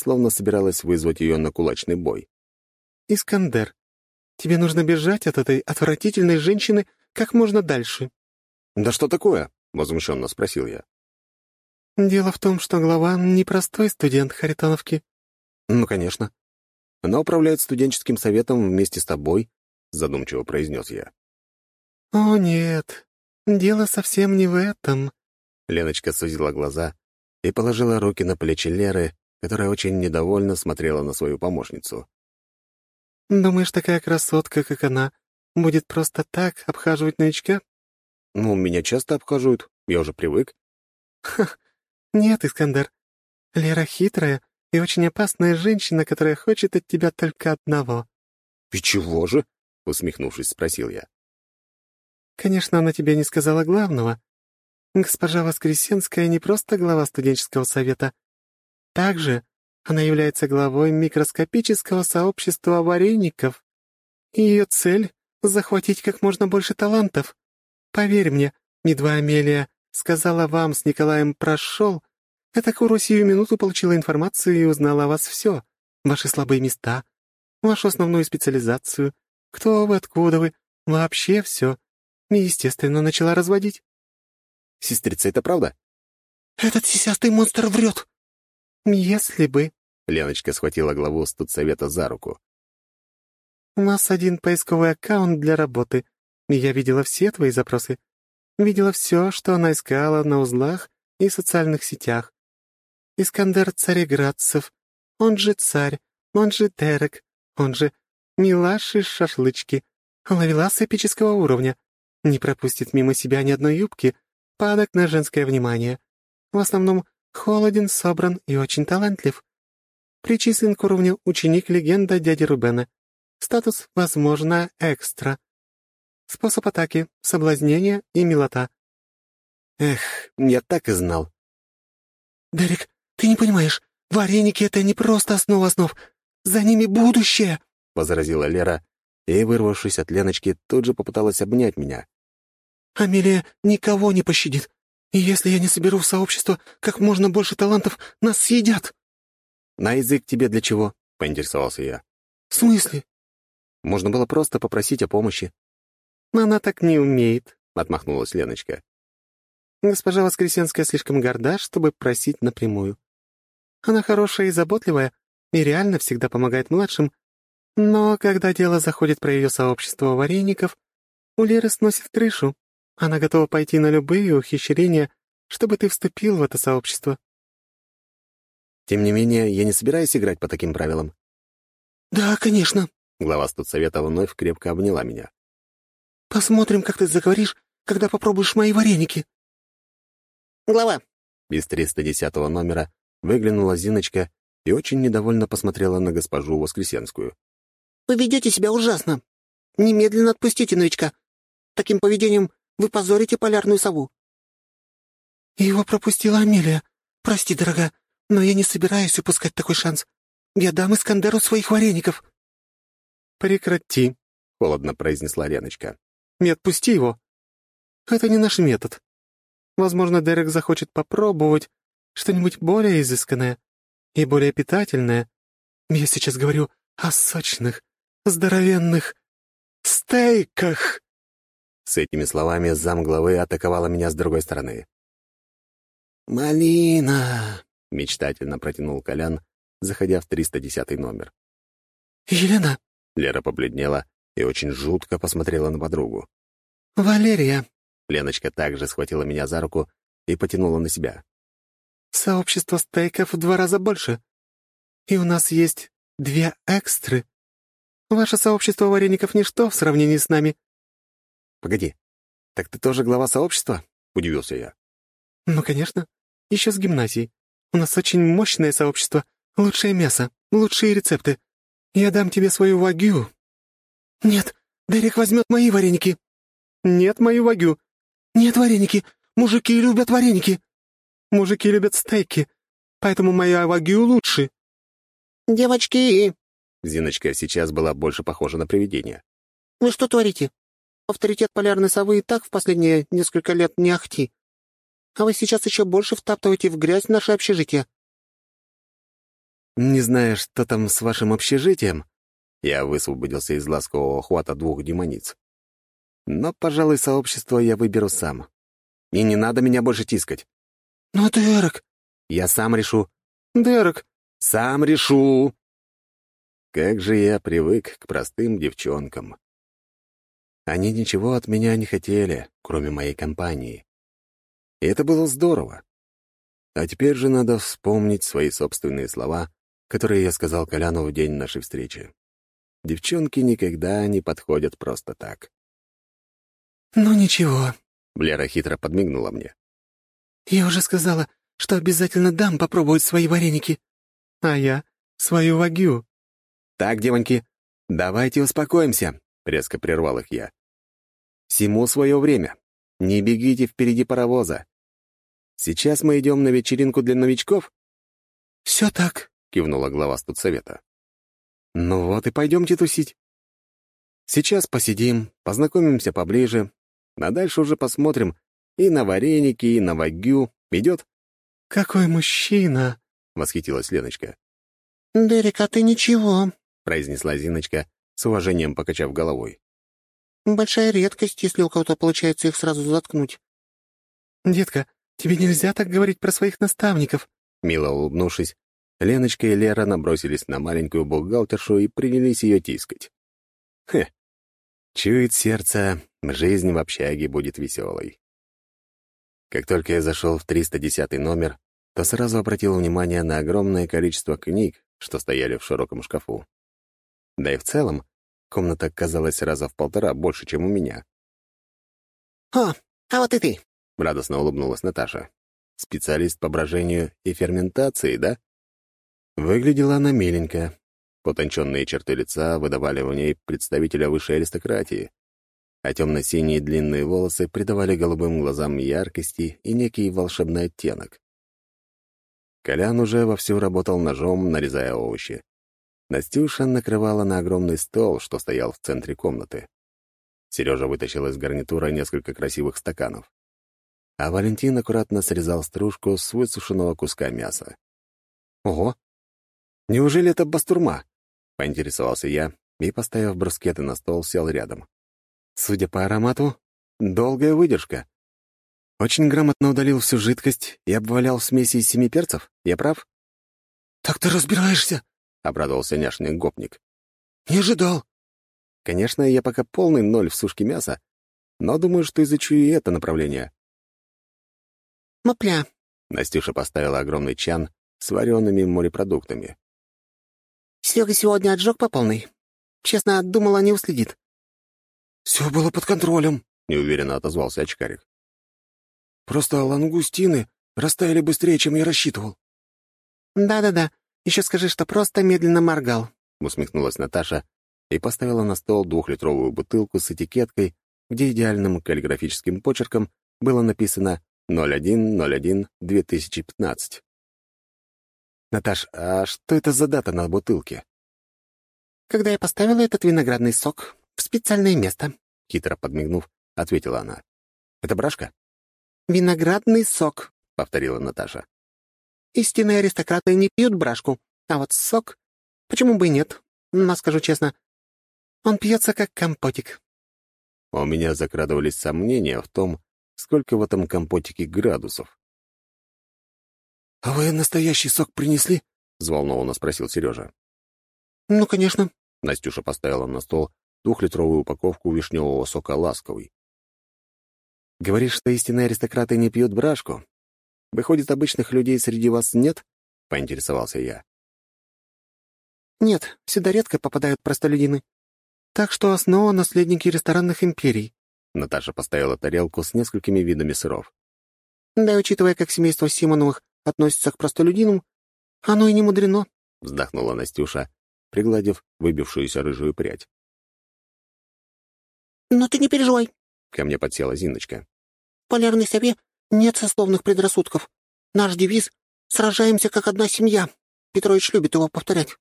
словно собиралась вызвать ее на кулачный бой. «Искандер, тебе нужно бежать от этой отвратительной женщины как можно дальше». «Да что такое?» — возмущенно спросил я. «Дело в том, что глава — непростой студент Харитоновки». «Ну, конечно. Она управляет студенческим советом вместе с тобой», — задумчиво произнес я. «О, нет, дело совсем не в этом», — Леночка сузила глаза и положила руки на плечи Леры, которая очень недовольно смотрела на свою помощницу. «Думаешь, такая красотка, как она, будет просто так обхаживать новичка?» «Ну, меня часто обхаживают, я уже привык». «Ха, нет, Искандер. Лера хитрая и очень опасная женщина, которая хочет от тебя только одного». «И чего же?» — усмехнувшись, спросил я. «Конечно, она тебе не сказала главного. Госпожа Воскресенская не просто глава студенческого совета. Также она является главой микроскопического сообщества вареников. И ее цель — захватить как можно больше талантов. Поверь мне, едва Амелия сказала вам с Николаем «прошел», эта Куру сию минуту получила информацию и узнала о вас все. Ваши слабые места, вашу основную специализацию, кто вы, откуда вы, вообще все. И, естественно, начала разводить. «Сестрица, это правда?» «Этот сисястый монстр врет!» «Если бы...» — Леночка схватила главу студсовета за руку. «У нас один поисковый аккаунт для работы, я видела все твои запросы. Видела все, что она искала на узлах и социальных сетях. Искандер Цареградцев, он же царь, он же Терек, он же Милаш из шашлычки, ловелас эпического уровня. Не пропустит мимо себя ни одной юбки, падок на женское внимание. В основном холоден, собран и очень талантлив. Причислен к уровню ученик-легенда дяди Рубена. Статус, возможно, экстра. Способ атаки, соблазнение и милота. Эх, я так и знал. «Дерек, ты не понимаешь, вареники — это не просто основа основ. За ними будущее!» — возразила Лера, и, вырвавшись от Леночки, тут же попыталась обнять меня. «Амелия никого не пощадит. И если я не соберу в сообщество как можно больше талантов, нас съедят!» «На язык тебе для чего?» — поинтересовался я. «В смысле?» «Можно было просто попросить о помощи». «Но она так не умеет», — отмахнулась Леночка. «Госпожа Воскресенская слишком горда, чтобы просить напрямую. Она хорошая и заботливая, и реально всегда помогает младшим, но когда дело заходит про ее сообщество вареников, у Леры сносит крышу, она готова пойти на любые ухищрения, чтобы ты вступил в это сообщество. Тем не менее, я не собираюсь играть по таким правилам. Да, конечно. Глава студсовета вновь крепко обняла меня. Посмотрим, как ты заговоришь, когда попробуешь мои вареники. Глава. Из 310 номера выглянула Зиночка и очень недовольно посмотрела на госпожу Воскресенскую. «Вы ведете себя ужасно. Немедленно отпустите новичка. Таким поведением вы позорите полярную сову». «Его пропустила Амелия. Прости, дорогая, но я не собираюсь упускать такой шанс. Я дам Искандеру своих вареников». «Прекрати», — холодно произнесла Леночка. «И отпусти его. Это не наш метод. Возможно, Дерек захочет попробовать что-нибудь более изысканное и более питательное. Я сейчас говорю о сочных, здоровенных стейках». С этими словами замглавы атаковала меня с другой стороны. «Малина!» — мечтательно протянул Колян, заходя в 310 номер. «Елена!» — Лера побледнела и очень жутко посмотрела на подругу. «Валерия!» — Леночка также схватила меня за руку и потянула на себя. «Сообщество стейков в два раза больше. И у нас есть две экстры. Ваше сообщество вареников — ничто в сравнении с нами. «Погоди, так ты тоже глава сообщества?» — удивился я. «Ну, конечно. Еще с гимназии. У нас очень мощное сообщество. Лучшее мясо, лучшие рецепты. Я дам тебе свою вагю». «Нет, Дерек возьмет мои вареники». «Нет, мою вагю». «Нет, вареники. Мужики любят вареники». «Мужики любят стейки, поэтому моя вагю лучше». «Девочки!» Зиночка сейчас была больше похожа на привидение. «Вы что творите? Авторитет полярной совы и так в последние несколько лет не ахти. А вы сейчас еще больше втаптываете в грязь наше общежитие». Не знаю, что там с вашим общежитием?» Я высвободился из ласкового хвата двух демониц. «Но, пожалуй, сообщество я выберу сам. И не надо меня больше тискать». «Но, Дерек...» «Я сам решу». «Дерек...» «Сам решу». Как же я привык к простым девчонкам. Они ничего от меня не хотели, кроме моей компании. И это было здорово. А теперь же надо вспомнить свои собственные слова, которые я сказал Коляну в день нашей встречи. Девчонки никогда не подходят просто так. «Ну ничего», — Блера хитро подмигнула мне. «Я уже сказала, что обязательно дам попробовать свои вареники. А я — свою вагю». «Так, девоньки, давайте успокоимся», — резко прервал их я. «Всему свое время. Не бегите впереди паровоза. Сейчас мы идем на вечеринку для новичков?» «Все так», — кивнула глава студсовета. «Ну вот и пойдемте тусить. Сейчас посидим, познакомимся поближе, а дальше уже посмотрим и на вареники, и на вагю. Идет?» «Какой мужчина!» — восхитилась Леночка. «Дерек, а ты ничего», — произнесла Зиночка, с уважением покачав головой. «Большая редкость, если у кого-то получается их сразу заткнуть». «Детка, тебе нельзя так говорить про своих наставников», Мило улыбнувшись, Леночка и Лера набросились на маленькую бухгалтершу и принялись ее тискать. Хе, чует сердце, жизнь в общаге будет веселой. Как только я зашел в 310 номер, то сразу обратил внимание на огромное количество книг, что стояли в широком шкафу. Да и в целом, комната казалась раза в полтора больше, чем у меня. «О, а вот и ты!» — радостно улыбнулась Наташа. «Специалист по брожению и ферментации, да?» Выглядела она миленько. Потонченные черты лица выдавали в ней представителя высшей аристократии, а темно-синие длинные волосы придавали голубым глазам яркости и некий волшебный оттенок. Колян уже вовсю работал ножом, нарезая овощи. Настюша накрывала на огромный стол, что стоял в центре комнаты. Сережа вытащил из гарнитура несколько красивых стаканов. А Валентин аккуратно срезал стружку с высушенного куска мяса. «Ого! Неужели это бастурма?» — поинтересовался я и, поставив брускеты на стол, сел рядом. Судя по аромату, долгая выдержка. Очень грамотно удалил всю жидкость и обвалял смеси из семи перцев. Я прав? «Так ты разбираешься?» — обрадовался няшный гопник. «Не ожидал». Конечно, я пока полный ноль в сушке мяса, но думаю, что изучу и это направление. «Мопля», — Настюша поставила огромный чан с вареными морепродуктами. Серега сегодня отжег по полной. Честно, думала, не уследит. «Все было под контролем», — неуверенно отозвался очкарик. «Просто лангустины растаяли быстрее, чем я рассчитывал». «Да-да-да. Еще скажи, что просто медленно моргал», — усмехнулась Наташа и поставила на стол двухлитровую бутылку с этикеткой, где идеальным каллиграфическим почерком было написано 01.01.2015. «Наташ, а что это за дата на бутылке?» «Когда я поставила этот виноградный сок в специальное место», — хитро подмигнув, ответила она. «Это брашка?» «Виноградный сок», — повторила Наташа. «Истинные аристократы не пьют брашку, а вот сок... Почему бы и нет? Но, скажу честно, он пьется как компотик». У меня закрадывались сомнения в том, сколько в этом компотике градусов. «А вы настоящий сок принесли?» — взволнованно спросил Сережа. «Ну, конечно». Настюша поставила на стол двухлитровую упаковку вишневого сока «Ласковый». «Говоришь, что истинные аристократы не пьют брашку? Выходит, обычных людей среди вас нет?» — поинтересовался я. «Нет, сюда редко попадают простолюдины. Так что основа — наследники ресторанных империй». Наташа поставила тарелку с несколькими видами сыров. «Да, учитывая, как семейство Симоновых относится к простолюдинам, оно и не мудрено», — вздохнула Настюша, пригладив выбившуюся рыжую прядь. «Но ты не переживай», — ко мне подсела Зиночка. «В полярной сове нет сословных предрассудков. Наш девиз — «Сражаемся, как одна семья». Петрович любит его повторять».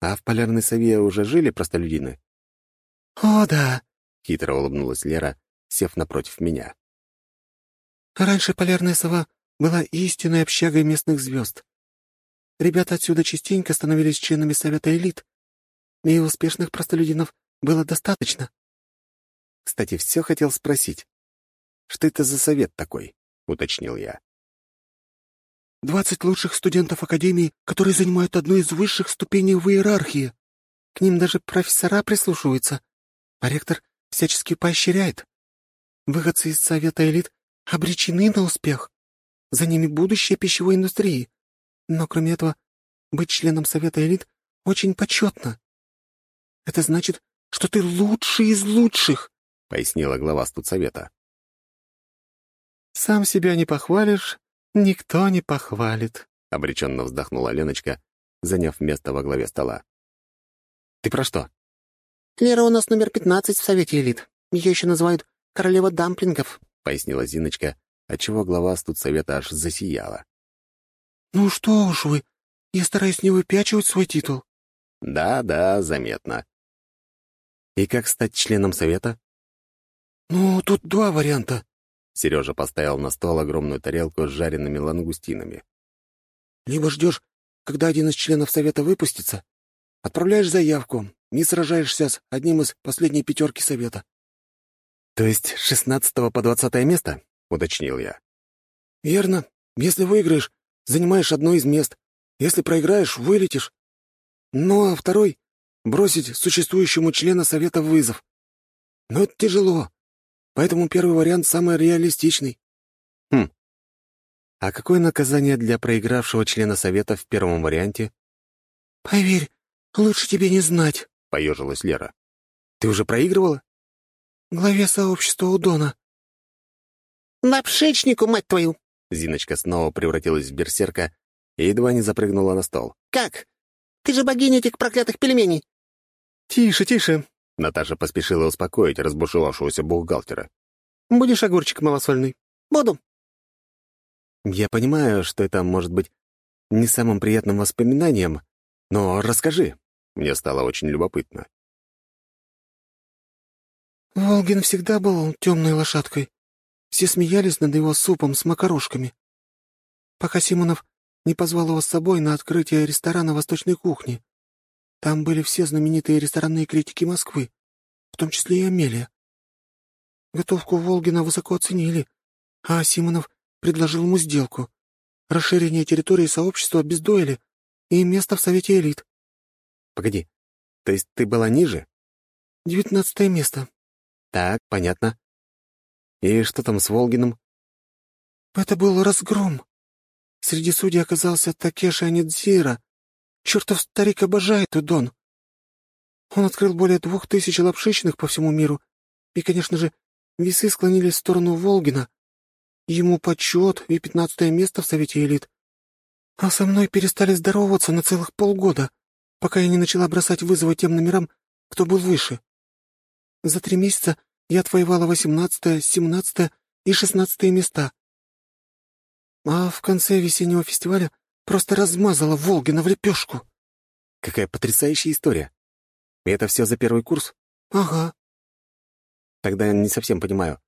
«А в полярной сове уже жили простолюдины?» «О, да», — хитро улыбнулась Лера, сев напротив меня. «Раньше полярная сова была истинной общагой местных звезд. Ребята отсюда частенько становились членами Совета элит, и успешных простолюдинов было достаточно. Кстати, все хотел спросить. Что это за совет такой? — уточнил я. «Двадцать лучших студентов Академии, которые занимают одну из высших ступеней в иерархии. К ним даже профессора прислушиваются, а ректор всячески поощряет. Выходцы из Совета элит обречены на успех. За ними будущее пищевой индустрии. Но кроме этого, быть членом Совета элит очень почетно. Это значит, что ты лучший из лучших», — пояснила глава студсовета. «Сам себя не похвалишь, никто не похвалит», — обреченно вздохнула Леночка, заняв место во главе стола. «Ты про что?» «Лера у нас номер пятнадцать в Совете элит. Ее еще называют королева дамплингов», — пояснила Зиночка, отчего глава студсовета аж засияла. «Ну что уж вы, я стараюсь не выпячивать свой титул». «Да-да, заметно. И как стать членом совета? Ну, тут два варианта. Сережа поставил на стол огромную тарелку с жареными лангустинами. Либо ждешь, когда один из членов совета выпустится, отправляешь заявку и сражаешься с одним из последней пятерки совета. То есть шестнадцатого по двадцатое место? уточнил я. Верно. Если выиграешь, занимаешь одно из мест. Если проиграешь, вылетишь. Ну а второй бросить существующему члена Совета вызов. Но это тяжело, поэтому первый вариант самый реалистичный. Хм. А какое наказание для проигравшего члена Совета в первом варианте? «Поверь, лучше тебе не знать», — поежилась Лера. «Ты уже проигрывала?» «Главе сообщества Удона». «На пшечнику, мать твою!» Зиночка снова превратилась в берсерка и едва не запрыгнула на стол. «Как? Ты же богиня этих проклятых пельменей!» «Тише, тише!» — Наташа поспешила успокоить разбушевавшегося бухгалтера. «Будешь огурчик малосольный?» «Буду». «Я понимаю, что это может быть не самым приятным воспоминанием, но расскажи». Мне стало очень любопытно. Волгин всегда был темной лошадкой. Все смеялись над его супом с макарошками. Пока Симонов не позвал его с собой на открытие ресторана восточной кухни. Там были все знаменитые ресторанные критики Москвы, в том числе и Амелия. Готовку Волгина высоко оценили, а Симонов предложил ему сделку — расширение территории сообщества без дуэли и место в Совете элит. Погоди, то есть ты была ниже? Девятнадцатое место. Так, понятно. И что там с Волгиным? Это был разгром. Среди судей оказался Такеша Анидзира, Чертов старик обожает удон. Он открыл более двух тысяч лапшичных по всему миру, и, конечно же, весы склонились в сторону Волгина. Ему почет и пятнадцатое место в Совете элит. А со мной перестали здороваться на целых полгода, пока я не начала бросать вызовы тем номерам, кто был выше. За три месяца я отвоевала восемнадцатое, семнадцатое и шестнадцатое места. А в конце весеннего фестиваля Просто размазала Волгина в лепешку. Какая потрясающая история. И это все за первый курс? Ага. Тогда я не совсем понимаю.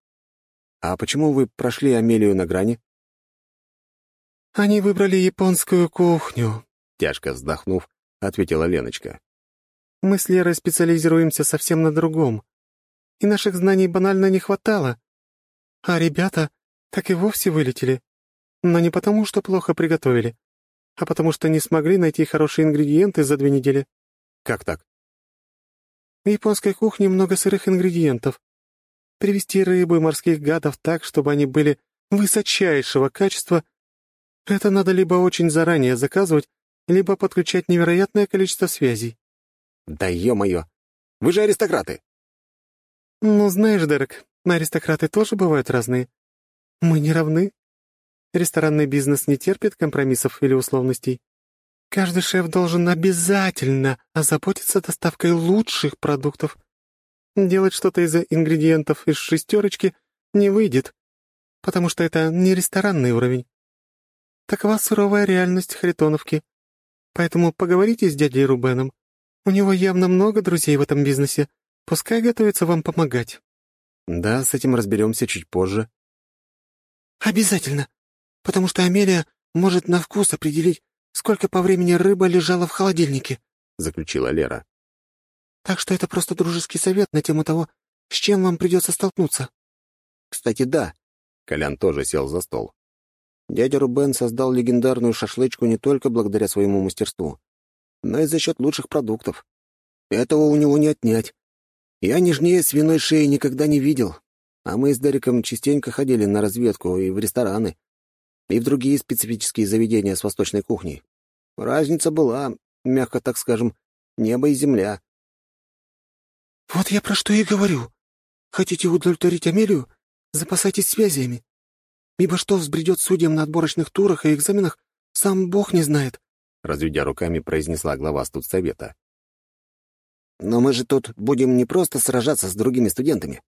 А почему вы прошли Амелию на грани? Они выбрали японскую кухню. Тяжко вздохнув, ответила Леночка. Мы с Лерой специализируемся совсем на другом. И наших знаний банально не хватало. А ребята так и вовсе вылетели. Но не потому, что плохо приготовили, а потому что не смогли найти хорошие ингредиенты за две недели». «Как так?» «В японской кухне много сырых ингредиентов. Привезти рыбу и морских гадов так, чтобы они были высочайшего качества, это надо либо очень заранее заказывать, либо подключать невероятное количество связей». «Да ё-моё! Вы же аристократы!» «Ну, знаешь, Дерек, аристократы тоже бывают разные. Мы не равны. Ресторанный бизнес не терпит компромиссов или условностей. Каждый шеф должен обязательно озаботиться доставкой лучших продуктов. Делать что-то из ингредиентов из шестерочки не выйдет, потому что это не ресторанный уровень. Такова суровая реальность Харитоновки. Поэтому поговорите с дядей Рубеном. У него явно много друзей в этом бизнесе. Пускай готовится вам помогать. Да, с этим разберемся чуть позже. Обязательно потому что Амелия может на вкус определить, сколько по времени рыба лежала в холодильнике», — заключила Лера. «Так что это просто дружеский совет на тему того, с чем вам придется столкнуться». «Кстати, да». Колян тоже сел за стол. Дядя Рубен создал легендарную шашлычку не только благодаря своему мастерству, но и за счет лучших продуктов. Этого у него не отнять. Я нежнее свиной шеи никогда не видел, а мы с Дериком частенько ходили на разведку и в рестораны, и в другие специфические заведения с восточной кухней. Разница была, мягко так скажем, небо и земля. «Вот я про что и говорю. Хотите удовлетворить Амелию? Запасайтесь связями. Ибо что взбредет судьям на отборочных турах и экзаменах, сам Бог не знает», — разведя руками, произнесла глава студсовета. «Но мы же тут будем не просто сражаться с другими студентами.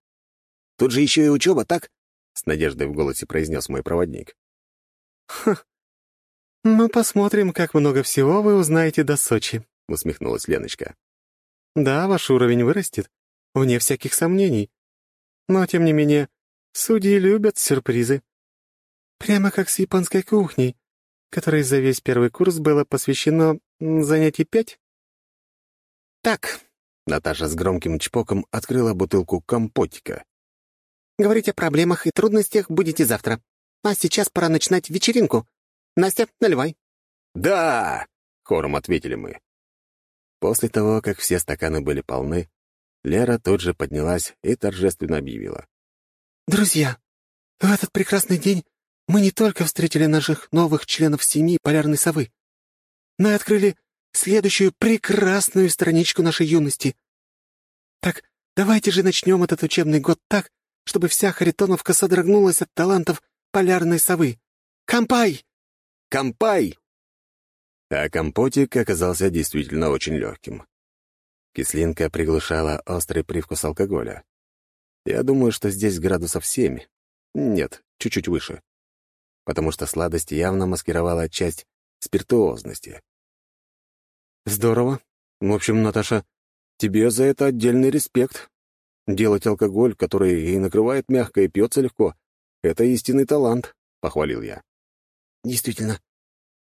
Тут же еще и учеба, так?» — с надеждой в голосе произнес мой проводник. «Ха! Ну, посмотрим, как много всего вы узнаете до Сочи», — усмехнулась Леночка. «Да, ваш уровень вырастет, вне всяких сомнений. Но, тем не менее, судьи любят сюрпризы. Прямо как с японской кухней, которой за весь первый курс было посвящено занятий пять. «Так», — Наташа с громким чпоком открыла бутылку компотика. «Говорить о проблемах и трудностях будете завтра. А сейчас пора начинать вечеринку. Настя, наливай». «Да!» — хором ответили мы. После того, как все стаканы были полны, Лера тут же поднялась и торжественно объявила. «Друзья, в этот прекрасный день мы не только встретили наших новых членов семьи Полярной Совы, но и открыли следующую прекрасную страничку нашей юности. Так давайте же начнем этот учебный год так, чтобы вся Харитоновка содрогнулась от талантов Полярной Совы. Кампай! Кампай! А компотик оказался действительно очень легким. Кислинка приглушала острый привкус алкоголя. Я думаю, что здесь градусов семь. Нет, чуть-чуть выше потому что сладость явно маскировала часть спиртуозности. «Здорово. В общем, Наташа, тебе за это отдельный респект. Делать алкоголь, который и накрывает мягко, и пьется легко — это истинный талант», — похвалил я. «Действительно.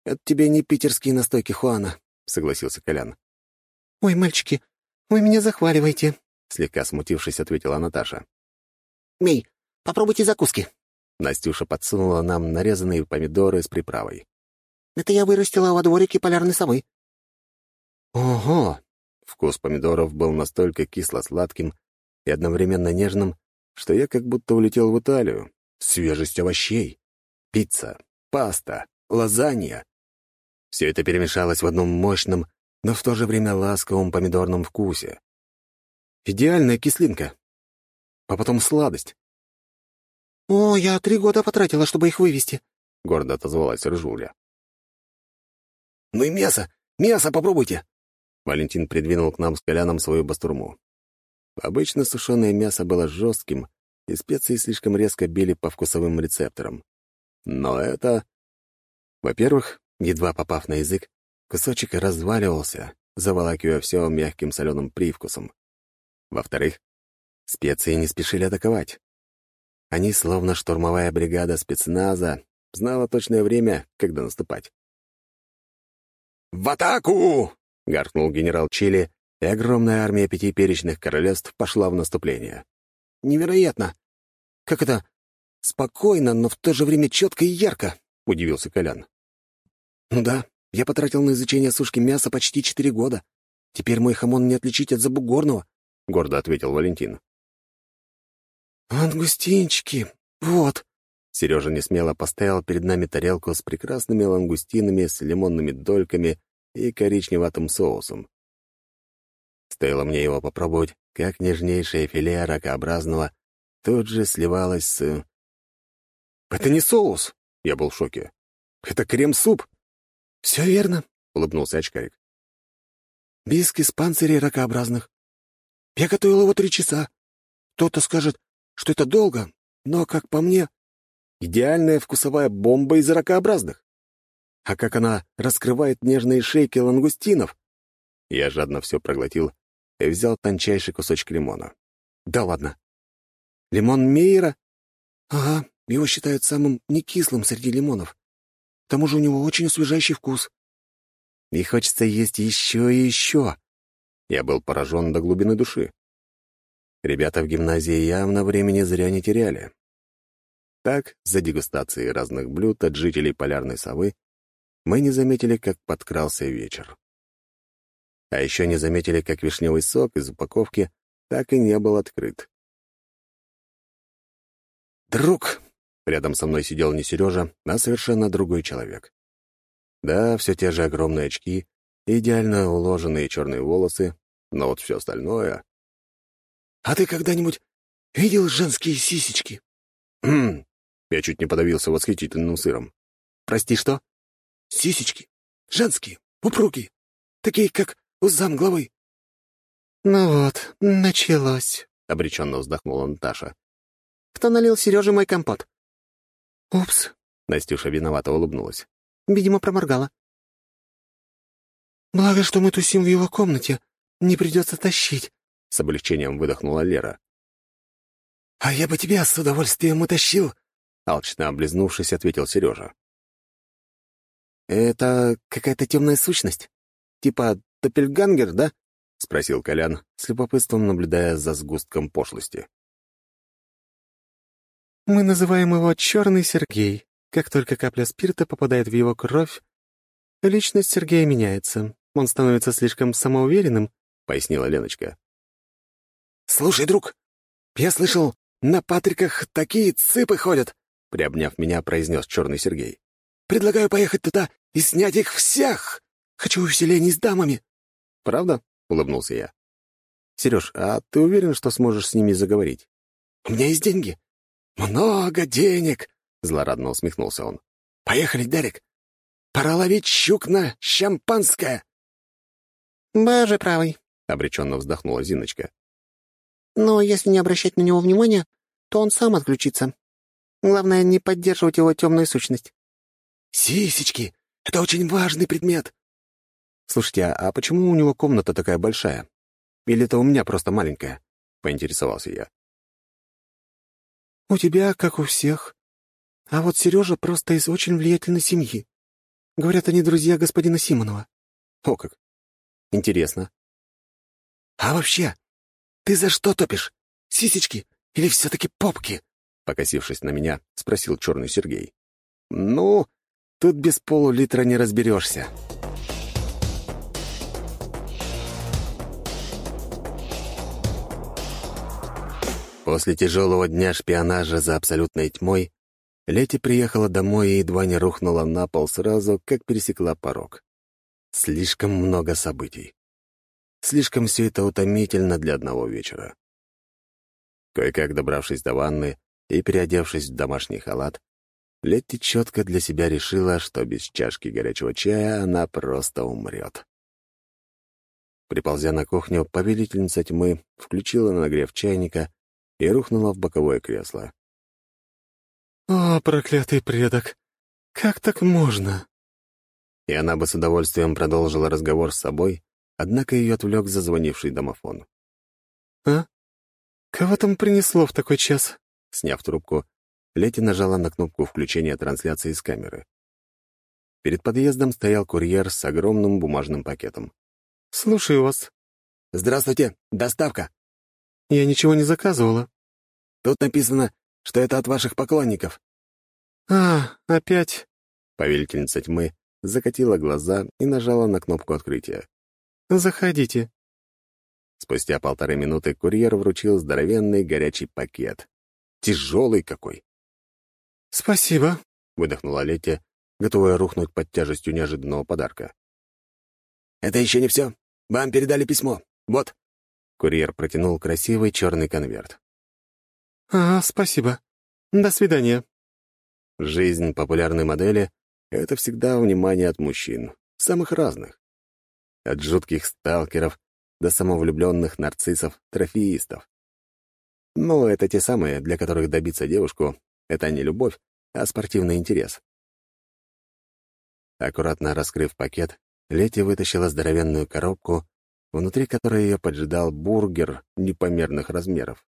Это тебе не питерские настойки Хуана», — согласился Колян. «Ой, мальчики, вы меня захваливаете», — слегка смутившись, ответила Наташа. «Мей, попробуйте закуски», Настюша подсунула нам нарезанные помидоры с приправой. «Это я вырастила во дворике полярной совы». «Ого!» Вкус помидоров был настолько кисло-сладким и одновременно нежным, что я как будто улетел в Италию. Свежесть овощей, пицца, паста, лазанья. Все это перемешалось в одном мощном, но в то же время ласковом помидорном вкусе. Идеальная кислинка. А потом сладость. «О, я три года потратила, чтобы их вывести», — гордо отозвалась Ржуля. «Ну и мясо! Мясо попробуйте!» Валентин придвинул к нам с Коляном свою бастурму. Обычно сушеное мясо было жестким, и специи слишком резко били по вкусовым рецепторам. Но это... Во-первых, едва попав на язык, кусочек разваливался, заволакивая все мягким соленым привкусом. Во-вторых, специи не спешили атаковать. Они, словно штурмовая бригада спецназа, знала точное время, когда наступать. «В атаку!» — гаркнул генерал Чили, и огромная армия пятиперечных королевств пошла в наступление. «Невероятно! Как это? Спокойно, но в то же время четко и ярко!» — удивился Колян. «Ну да, я потратил на изучение сушки мяса почти четыре года. Теперь мой хамон не отличить от забугорного», — гордо ответил Валентин. «Лангустинчики, вот!» Сережа несмело поставил перед нами тарелку с прекрасными лангустинами, с лимонными дольками и коричневатым соусом. Стоило мне его попробовать, как нежнейшее филе ракообразного тут же сливалось с... «Это не соус!» — я был в шоке. «Это крем-суп!» «Все верно», — улыбнулся очкарик. «Биск из панцирей ракообразных. Я готовил его три часа. Кто-то скажет, что это долго, но, как по мне, идеальная вкусовая бомба из ракообразных. А как она раскрывает нежные шейки лангустинов? Я жадно все проглотил и взял тончайший кусочек лимона. Да ладно. Лимон Мейера? Ага, его считают самым некислым среди лимонов. К тому же у него очень освежающий вкус. и хочется есть еще и еще. Я был поражен до глубины души. Ребята в гимназии явно времени зря не теряли. Так, за дегустацией разных блюд от жителей полярной совы, мы не заметили, как подкрался вечер. А еще не заметили, как вишневый сок из упаковки так и не был открыт. «Друг!» — рядом со мной сидел не Сережа, а совершенно другой человек. Да, все те же огромные очки, идеально уложенные черные волосы, но вот все остальное... «А ты когда-нибудь видел женские сисечки?» «Хм!» — я чуть не подавился восхитительным сыром. «Прости, что?» «Сисечки. Женские, упругие. Такие, как у замглавы». «Ну вот, началось», — обреченно вздохнула Наташа. «Кто налил Сереже мой компот?» «Упс», — Настюша виновато улыбнулась. Видимо, проморгала. «Благо, что мы тусим в его комнате. Не придется тащить», — с облегчением выдохнула Лера. «А я бы тебя с удовольствием утащил», — алчно облизнувшись, ответил Сережа. «Это какая-то темная сущность? Типа Топельгангер, да?» — спросил Колян, с любопытством наблюдая за сгустком пошлости. «Мы называем его Черный Сергей», как только капля спирта попадает в его кровь, личность Сергея меняется. Он становится слишком самоуверенным, — пояснила Леночка. «Слушай, друг, я слышал, на Патриках такие цыпы ходят», — приобняв меня, произнес черный Сергей. «Предлагаю поехать туда и снять их всех. Хочу увеселений с дамами». «Правда?» — улыбнулся я. «Сереж, а ты уверен, что сможешь с ними заговорить?» «У меня есть деньги. Много денег», — злорадно усмехнулся он. «Поехали, Дерек! Пора ловить щук на шампанское!» «Боже правый!» — обреченно вздохнула Зиночка. «Но если не обращать на него внимания, то он сам отключится. Главное, не поддерживать его темную сущность». «Сисечки! Это очень важный предмет!» «Слушайте, а почему у него комната такая большая? Или это у меня просто маленькая?» — поинтересовался я. «У тебя, как у всех. А вот Сережа просто из очень влиятельной семьи. Говорят, они друзья господина Симонова. О как! Интересно. А вообще, ты за что топишь? Сисечки или все-таки попки? Покосившись на меня, спросил черный Сергей. Ну, тут без полулитра не разберешься. После тяжелого дня шпионажа за абсолютной тьмой Лети приехала домой и едва не рухнула на пол сразу, как пересекла порог. Слишком много событий. Слишком все это утомительно для одного вечера. Кое-как добравшись до ванны и переодевшись в домашний халат, Летти четко для себя решила, что без чашки горячего чая она просто умрет. Приползя на кухню, повелительница тьмы включила нагрев чайника и рухнула в боковое кресло. «О, проклятый предок! Как так можно?» И она бы с удовольствием продолжила разговор с собой, однако ее отвлек зазвонивший домофон. «А? Кого там принесло в такой час?» Сняв трубку, Лети нажала на кнопку включения трансляции с камеры. Перед подъездом стоял курьер с огромным бумажным пакетом. «Слушаю вас». «Здравствуйте, доставка». «Я ничего не заказывала». «Тут написано, что это от ваших поклонников». «А, опять?» Повелительница тьмы закатила глаза и нажала на кнопку открытия. «Заходите». Спустя полторы минуты курьер вручил здоровенный горячий пакет. Тяжелый какой. «Спасибо», — выдохнула Летя, готовая рухнуть под тяжестью неожиданного подарка. «Это еще не все. Вам передали письмо. Вот». Курьер протянул красивый черный конверт. «Ага, спасибо. До свидания». Жизнь популярной модели — это всегда внимание от мужчин, самых разных. От жутких сталкеров до самовлюбленных нарциссов-трофеистов. Но это те самые, для которых добиться девушку — это не любовь, а спортивный интерес. Аккуратно раскрыв пакет, Лети вытащила здоровенную коробку, внутри которой ее поджидал бургер непомерных размеров.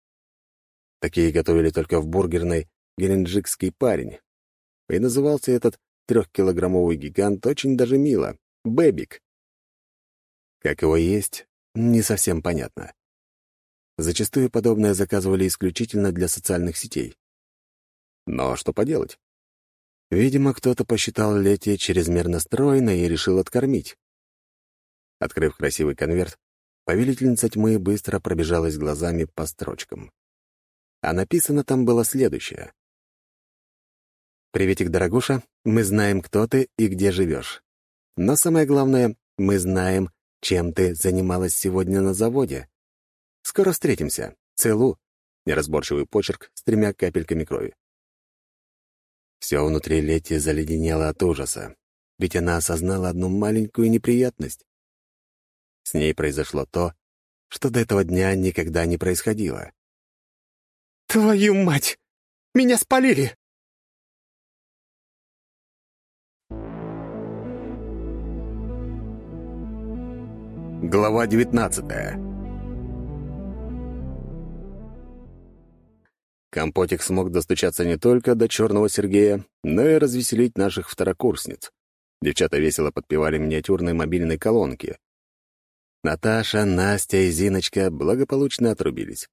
Такие готовили только в бургерной «Геленджикский парень». И назывался этот трехкилограммовый гигант очень даже мило — «Бэбик». Как его есть, не совсем понятно. Зачастую подобное заказывали исключительно для социальных сетей. Но что поделать? Видимо, кто-то посчитал Лети чрезмерно стройной и решил откормить. Открыв красивый конверт, повелительница тьмы быстро пробежалась глазами по строчкам. А написано там было следующее. «Приветик, дорогуша, мы знаем, кто ты и где живешь. Но самое главное, мы знаем, чем ты занималась сегодня на заводе. Скоро встретимся. Целу». Неразборчивый почерк с тремя капельками крови. Все внутри Лети заледенело от ужаса, ведь она осознала одну маленькую неприятность. С ней произошло то, что до этого дня никогда не происходило. «Твою мать! Меня спалили!» Глава девятнадцатая Компотик смог достучаться не только до черного Сергея, но и развеселить наших второкурсниц. Девчата весело подпевали миниатюрной мобильной колонки. Наташа, Настя и Зиночка благополучно отрубились.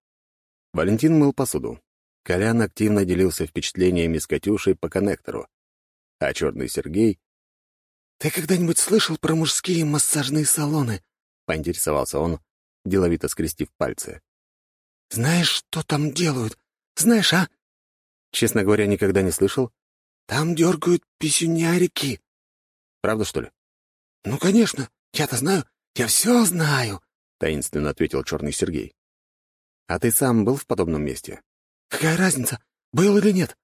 Валентин мыл посуду. Колян активно делился впечатлениями с Катюшей по коннектору. А черный Сергей... «Ты когда-нибудь слышал про мужские массажные салоны?» — поинтересовался он, деловито скрестив пальцы. «Знаешь, что там делают? Знаешь, а?» Честно говоря, никогда не слышал. «Там дергают писюнярики». «Правда, что ли?» «Ну, конечно. Я-то знаю. Я все знаю», — таинственно ответил черный Сергей. «А ты сам был в подобном месте?» «Какая разница, был или нет?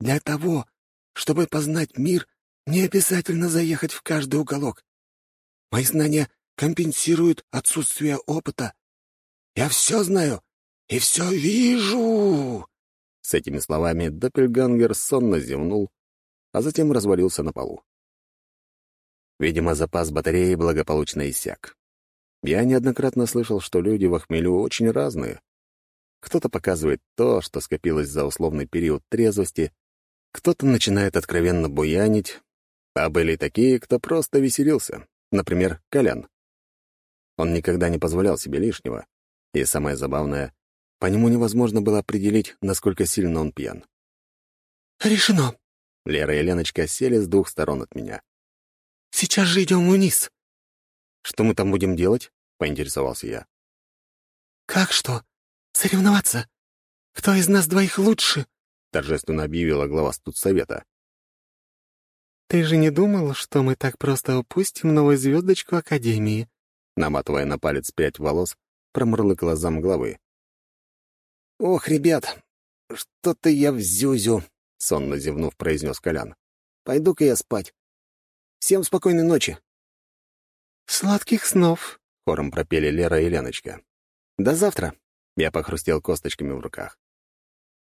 Для того, чтобы познать мир, не обязательно заехать в каждый уголок. Мои знания компенсируют отсутствие опыта. Я все знаю, и все вижу!» С этими словами Доппельгангер сонно зевнул, а затем развалился на полу. Видимо, запас батареи благополучно иссяк. Я неоднократно слышал, что люди в хмелю очень разные. Кто-то показывает то, что скопилось за условный период трезвости, кто-то начинает откровенно буянить, а были такие, кто просто веселился, например, Колян. Он никогда не позволял себе лишнего, и самое забавное, по нему невозможно было определить, насколько сильно он пьян. «Решено!» Лера и Леночка сели с двух сторон от меня. «Сейчас же идем вниз!» «Что мы там будем делать?» — поинтересовался я. «Как что? Соревноваться? Кто из нас двоих лучше?» — торжественно объявила глава студсовета. «Ты же не думал, что мы так просто упустим новую звездочку Академии?» Наматывая на палец пять волос, промурлыкала зам главы. «Ох, ребят, что-то я в зюзю», — сонно зевнув, произнес Колян. «Пойду-ка я спать. Всем спокойной ночи». «Сладких снов», — хором пропели Лера и Леночка. «До завтра», — я похрустел косточками в руках.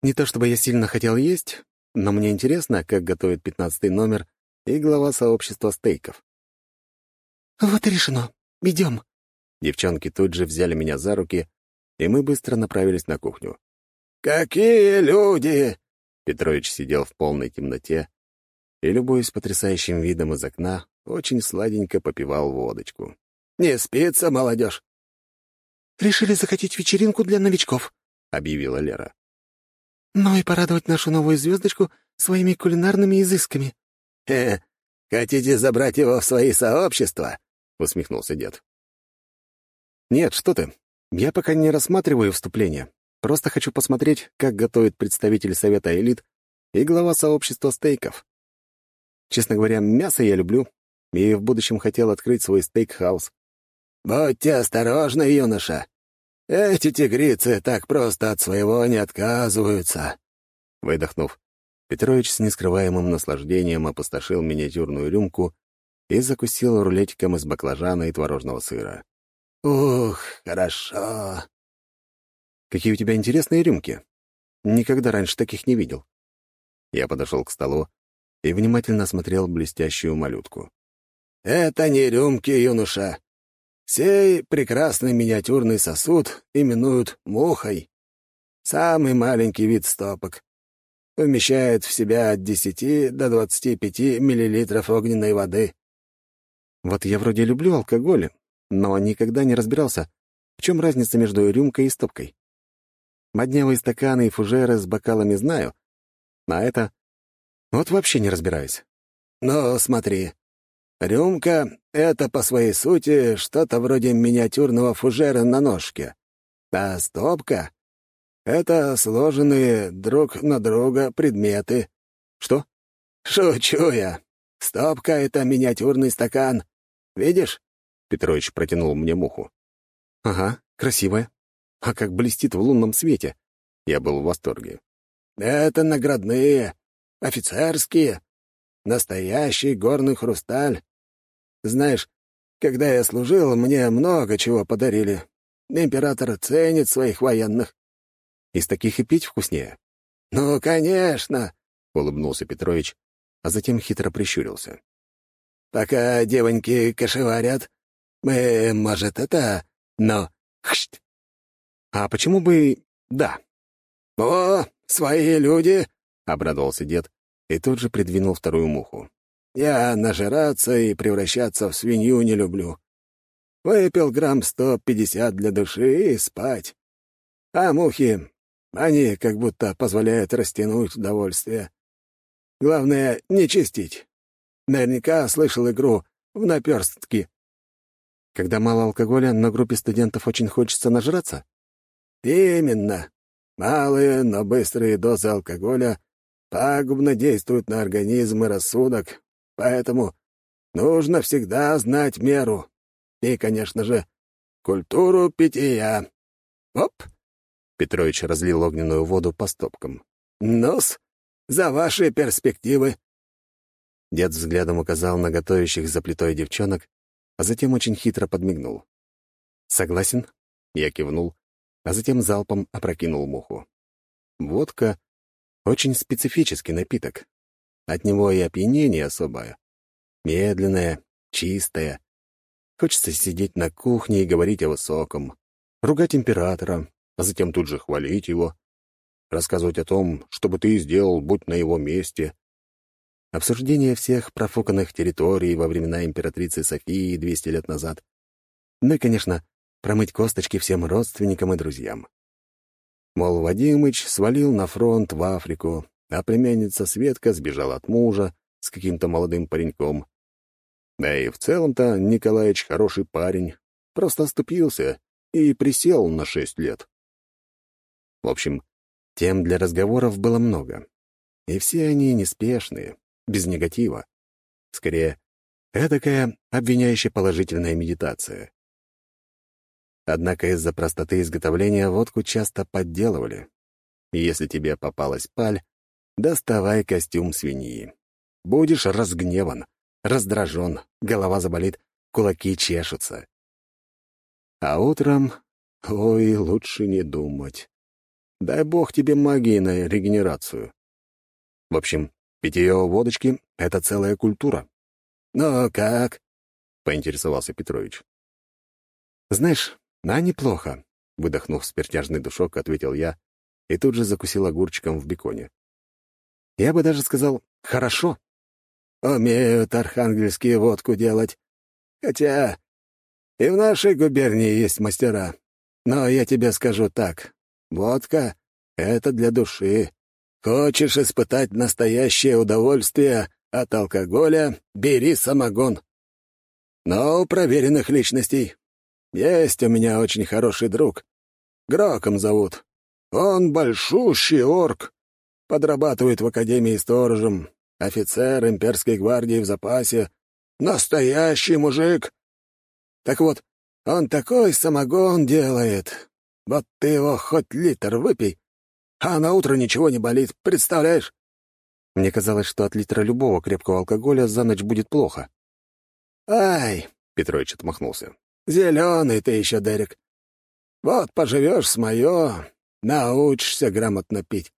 Не то чтобы я сильно хотел есть, но мне интересно, как готовит пятнадцатый номер и глава сообщества стейков. «Вот и решено. Идем». Девчонки тут же взяли меня за руки и мы быстро направились на кухню. «Какие люди!» Петрович сидел в полной темноте и, любуясь потрясающим видом из окна, очень сладенько попивал водочку. «Не спится, молодежь!» «Решили захотеть вечеринку для новичков», — объявила Лера. «Ну и порадовать нашу новую звездочку своими кулинарными изысками». «Э, хотите забрать его в свои сообщества?» — усмехнулся дед. «Нет, что ты. Я пока не рассматриваю вступление. Просто хочу посмотреть, как готовит представитель Совета элит и глава сообщества стейков. Честно говоря, мясо я люблю, и в будущем хотел открыть свой стейк-хаус. «Будьте осторожны, юноша. Эти тигрицы так просто от своего не отказываются». Выдохнув, Петрович с нескрываемым наслаждением опустошил миниатюрную рюмку и закусил рулетиком из баклажана и творожного сыра. «Ух, хорошо!» «Какие у тебя интересные рюмки. Никогда раньше таких не видел». Я подошел к столу и внимательно осмотрел блестящую малютку. «Это не рюмки, юноша. Сей прекрасный миниатюрный сосуд именуют мухой. Самый маленький вид стопок. Вмещает в себя от 10 до 25 миллилитров огненной воды». «Вот я вроде люблю алкоголь, но никогда не разбирался, в чем разница между рюмкой и стопкой. Моднявые стаканы и фужеры с бокалами знаю, а это... Вот вообще не разбираюсь. «Ну, смотри. Рюмка — это по своей сути что-то вроде миниатюрного фужера на ножке. А стопка — это сложенные друг на друга предметы. Что? Шучу я. Стопка — это миниатюрный стакан. Видишь? Петрович протянул мне муху. Ага, красивая. А как блестит в лунном свете. Я был в восторге. Это наградные, офицерские, настоящий горный хрусталь. Знаешь, когда я служил, мне много чего подарили. Император ценит своих военных. Из таких и пить вкуснее. «Ну, конечно!» — улыбнулся Петрович, а затем хитро прищурился. «Пока девоньки кошеварят, мы, может, это... Но... Хшт!» «А почему бы... да?» «О, свои люди!» — обрадовался дед и тут же придвинул вторую муху. «Я нажираться и превращаться в свинью не люблю. Выпил грамм сто пятьдесят для души и спать. А мухи, они как будто позволяют растянуть удовольствие. Главное — не чистить. Наверняка слышал игру в наперстки. Когда мало алкоголя, на группе студентов очень хочется нажраться? Именно. Малые, но быстрые дозы алкоголя пагубно действуют на организм и рассудок, поэтому нужно всегда знать меру. И, конечно же, культуру питья. Оп! Петрович разлил огненную воду по стопкам. Нос, за ваши перспективы. Дед взглядом указал на готовящих за плитой девчонок, а затем очень хитро подмигнул. «Согласен?» — я кивнул, а затем залпом опрокинул муху. Водка — очень специфический напиток. От него и опьянение особое. Медленное, чистое, Хочется сидеть на кухне и говорить о высоком, ругать императора, а затем тут же хвалить его, рассказывать о том, что бы ты сделал, будь на его месте. Обсуждение всех профуканных территорий во времена императрицы Софии 200 лет назад. Ну и, конечно, промыть косточки всем родственникам и друзьям. Мол, Вадимыч свалил на фронт в Африку, а племянница Светка сбежала от мужа с каким-то молодым пареньком. Да и в целом-то Николаевич хороший парень, просто оступился и присел на шесть лет. В общем, тем для разговоров было много. И все они неспешные, без негатива. Скорее, эдакая обвиняющая положительная медитация. Однако из-за простоты изготовления водку часто подделывали. Если тебе попалась паль, доставай костюм свиньи. Будешь разгневан, раздражен, голова заболит, кулаки чешутся. А утром, ой, лучше не думать. Дай бог тебе магии на регенерацию. В общем, питье водочки — это целая культура. «Ну как?» — поинтересовался Петрович. «Знаешь, а неплохо», — выдохнув спиртяжный душок, ответил я и тут же закусил огурчиком в беконе. «Я бы даже сказал, хорошо». Умеют архангельские водку делать. Хотя и в нашей губернии есть мастера. Но я тебе скажу так. Водка — это для души. Хочешь испытать настоящее удовольствие от алкоголя — бери самогон. Но у проверенных личностей. Есть у меня очень хороший друг. Гроком зовут. Он большущий орк. Подрабатывает в академии сторожем, Офицер имперской гвардии в запасе. Настоящий мужик. Так вот, он такой самогон делает. Вот ты его хоть литр выпей, а на утро ничего не болит, представляешь? Мне казалось, что от литра любого крепкого алкоголя за ночь будет плохо. «Ай!» — Петрович отмахнулся. «Зеленый ты еще, Дерек. Вот поживешь с мое, научишься грамотно пить.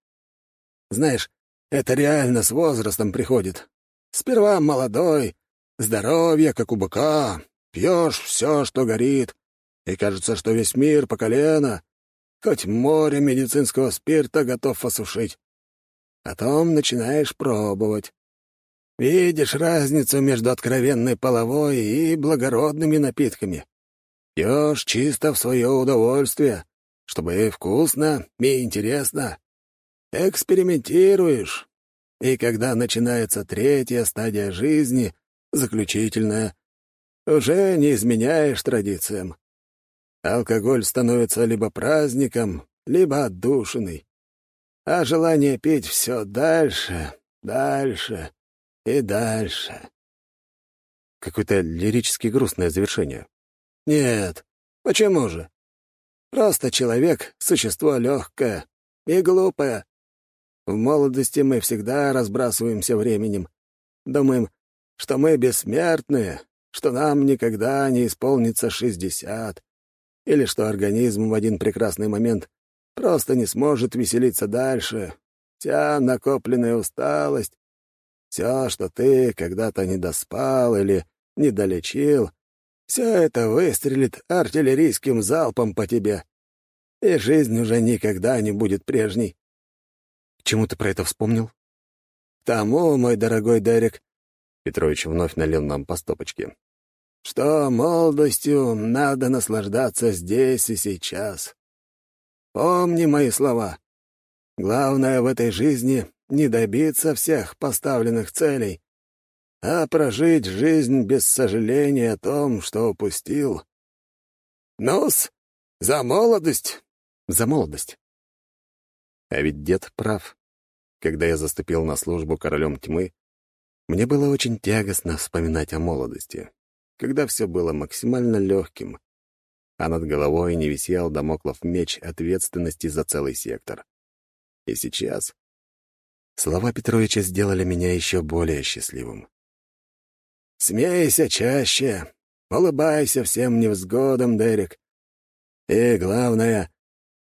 Знаешь, это реально с возрастом приходит. Сперва молодой, здоровье, как у быка, пьешь все, что горит, и кажется, что весь мир по колено, хоть море медицинского спирта готов осушить. Потом начинаешь пробовать. Видишь разницу между откровенной половой и благородными напитками. Пьешь чисто в свое удовольствие, чтобы и вкусно, и интересно. Экспериментируешь. И когда начинается третья стадия жизни, заключительная, уже не изменяешь традициям. Алкоголь становится либо праздником, либо отдушиной. А желание пить все дальше, дальше и дальше. Какое-то лирически грустное завершение. Нет, почему же? Просто человек — существо легкое и глупое. В молодости мы всегда разбрасываемся временем. Думаем, что мы бессмертные, что нам никогда не исполнится шестьдесят, или что организм в один прекрасный момент просто не сможет веселиться дальше. Вся накопленная усталость, все, что ты когда-то не доспал или не долечил, все это выстрелит артиллерийским залпом по тебе, и жизнь уже никогда не будет прежней. К чему ты про это вспомнил? К тому, мой дорогой Дерек, Петрович вновь налил нам по стопочке, что молодостью надо наслаждаться здесь и сейчас. Помни мои слова. Главное в этой жизни — не добиться всех поставленных целей, а прожить жизнь без сожаления о том, что упустил. Ну-с, за молодость! За молодость. А ведь дед прав. Когда я заступил на службу королем тьмы, мне было очень тягостно вспоминать о молодости, когда все было максимально легким, а над головой не висел домоклов меч ответственности за целый сектор. И сейчас слова Петровича сделали меня еще более счастливым. Смейся чаще, улыбайся всем невзгодам, Дерек. И главное,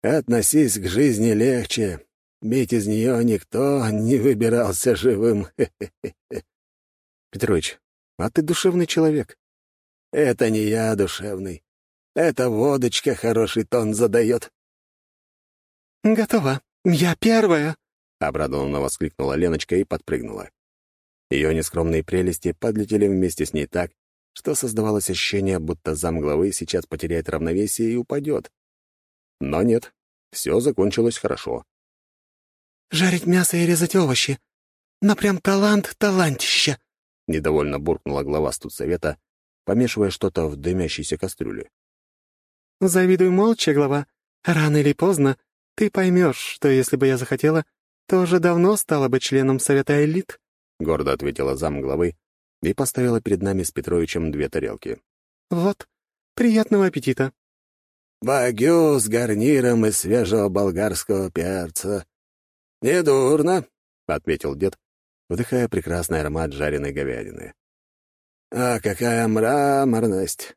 относись к жизни легче, ведь из нее никто не выбирался живым. Петрович, а ты душевный человек. Это не я душевный. Это водочка хороший тон задает. «Готово. Я первая!» — обрадованно воскликнула Леночка и подпрыгнула. Ее нескромные прелести подлетели вместе с ней так, что создавалось ощущение, будто замглавы сейчас потеряет равновесие и упадет. Но нет, все закончилось хорошо. «Жарить мясо и резать овощи. Но прям талант талантище!» — недовольно буркнула глава студсовета, помешивая что-то в дымящейся кастрюле. «Завидуй молча, глава. Рано или поздно ты поймешь, что если бы я захотела, то уже давно стала бы членом Совета элит». — гордо ответила замглавы и поставила перед нами с Петровичем две тарелки. «Вот, приятного аппетита!» «Багю с гарниром из свежего болгарского перца. Недурно», — ответил дед, вдыхая прекрасный аромат жареной говядины. «А какая мраморность!»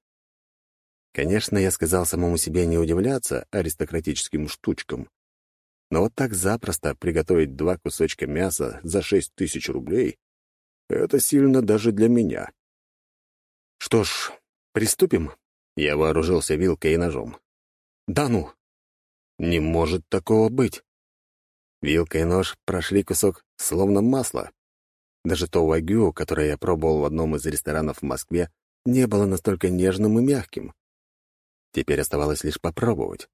Конечно, я сказал самому себе не удивляться аристократическим штучкам. Но вот так запросто приготовить два кусочка мяса за шесть тысяч рублей — это сильно даже для меня. Что ж, приступим. Я вооружился вилкой и ножом. Да ну! Не может такого быть. Вилка и нож прошли кусок словно масло. Даже то вагю, которое я пробовал в одном из ресторанов в Москве, не было настолько нежным и мягким. Теперь оставалось лишь попробовать.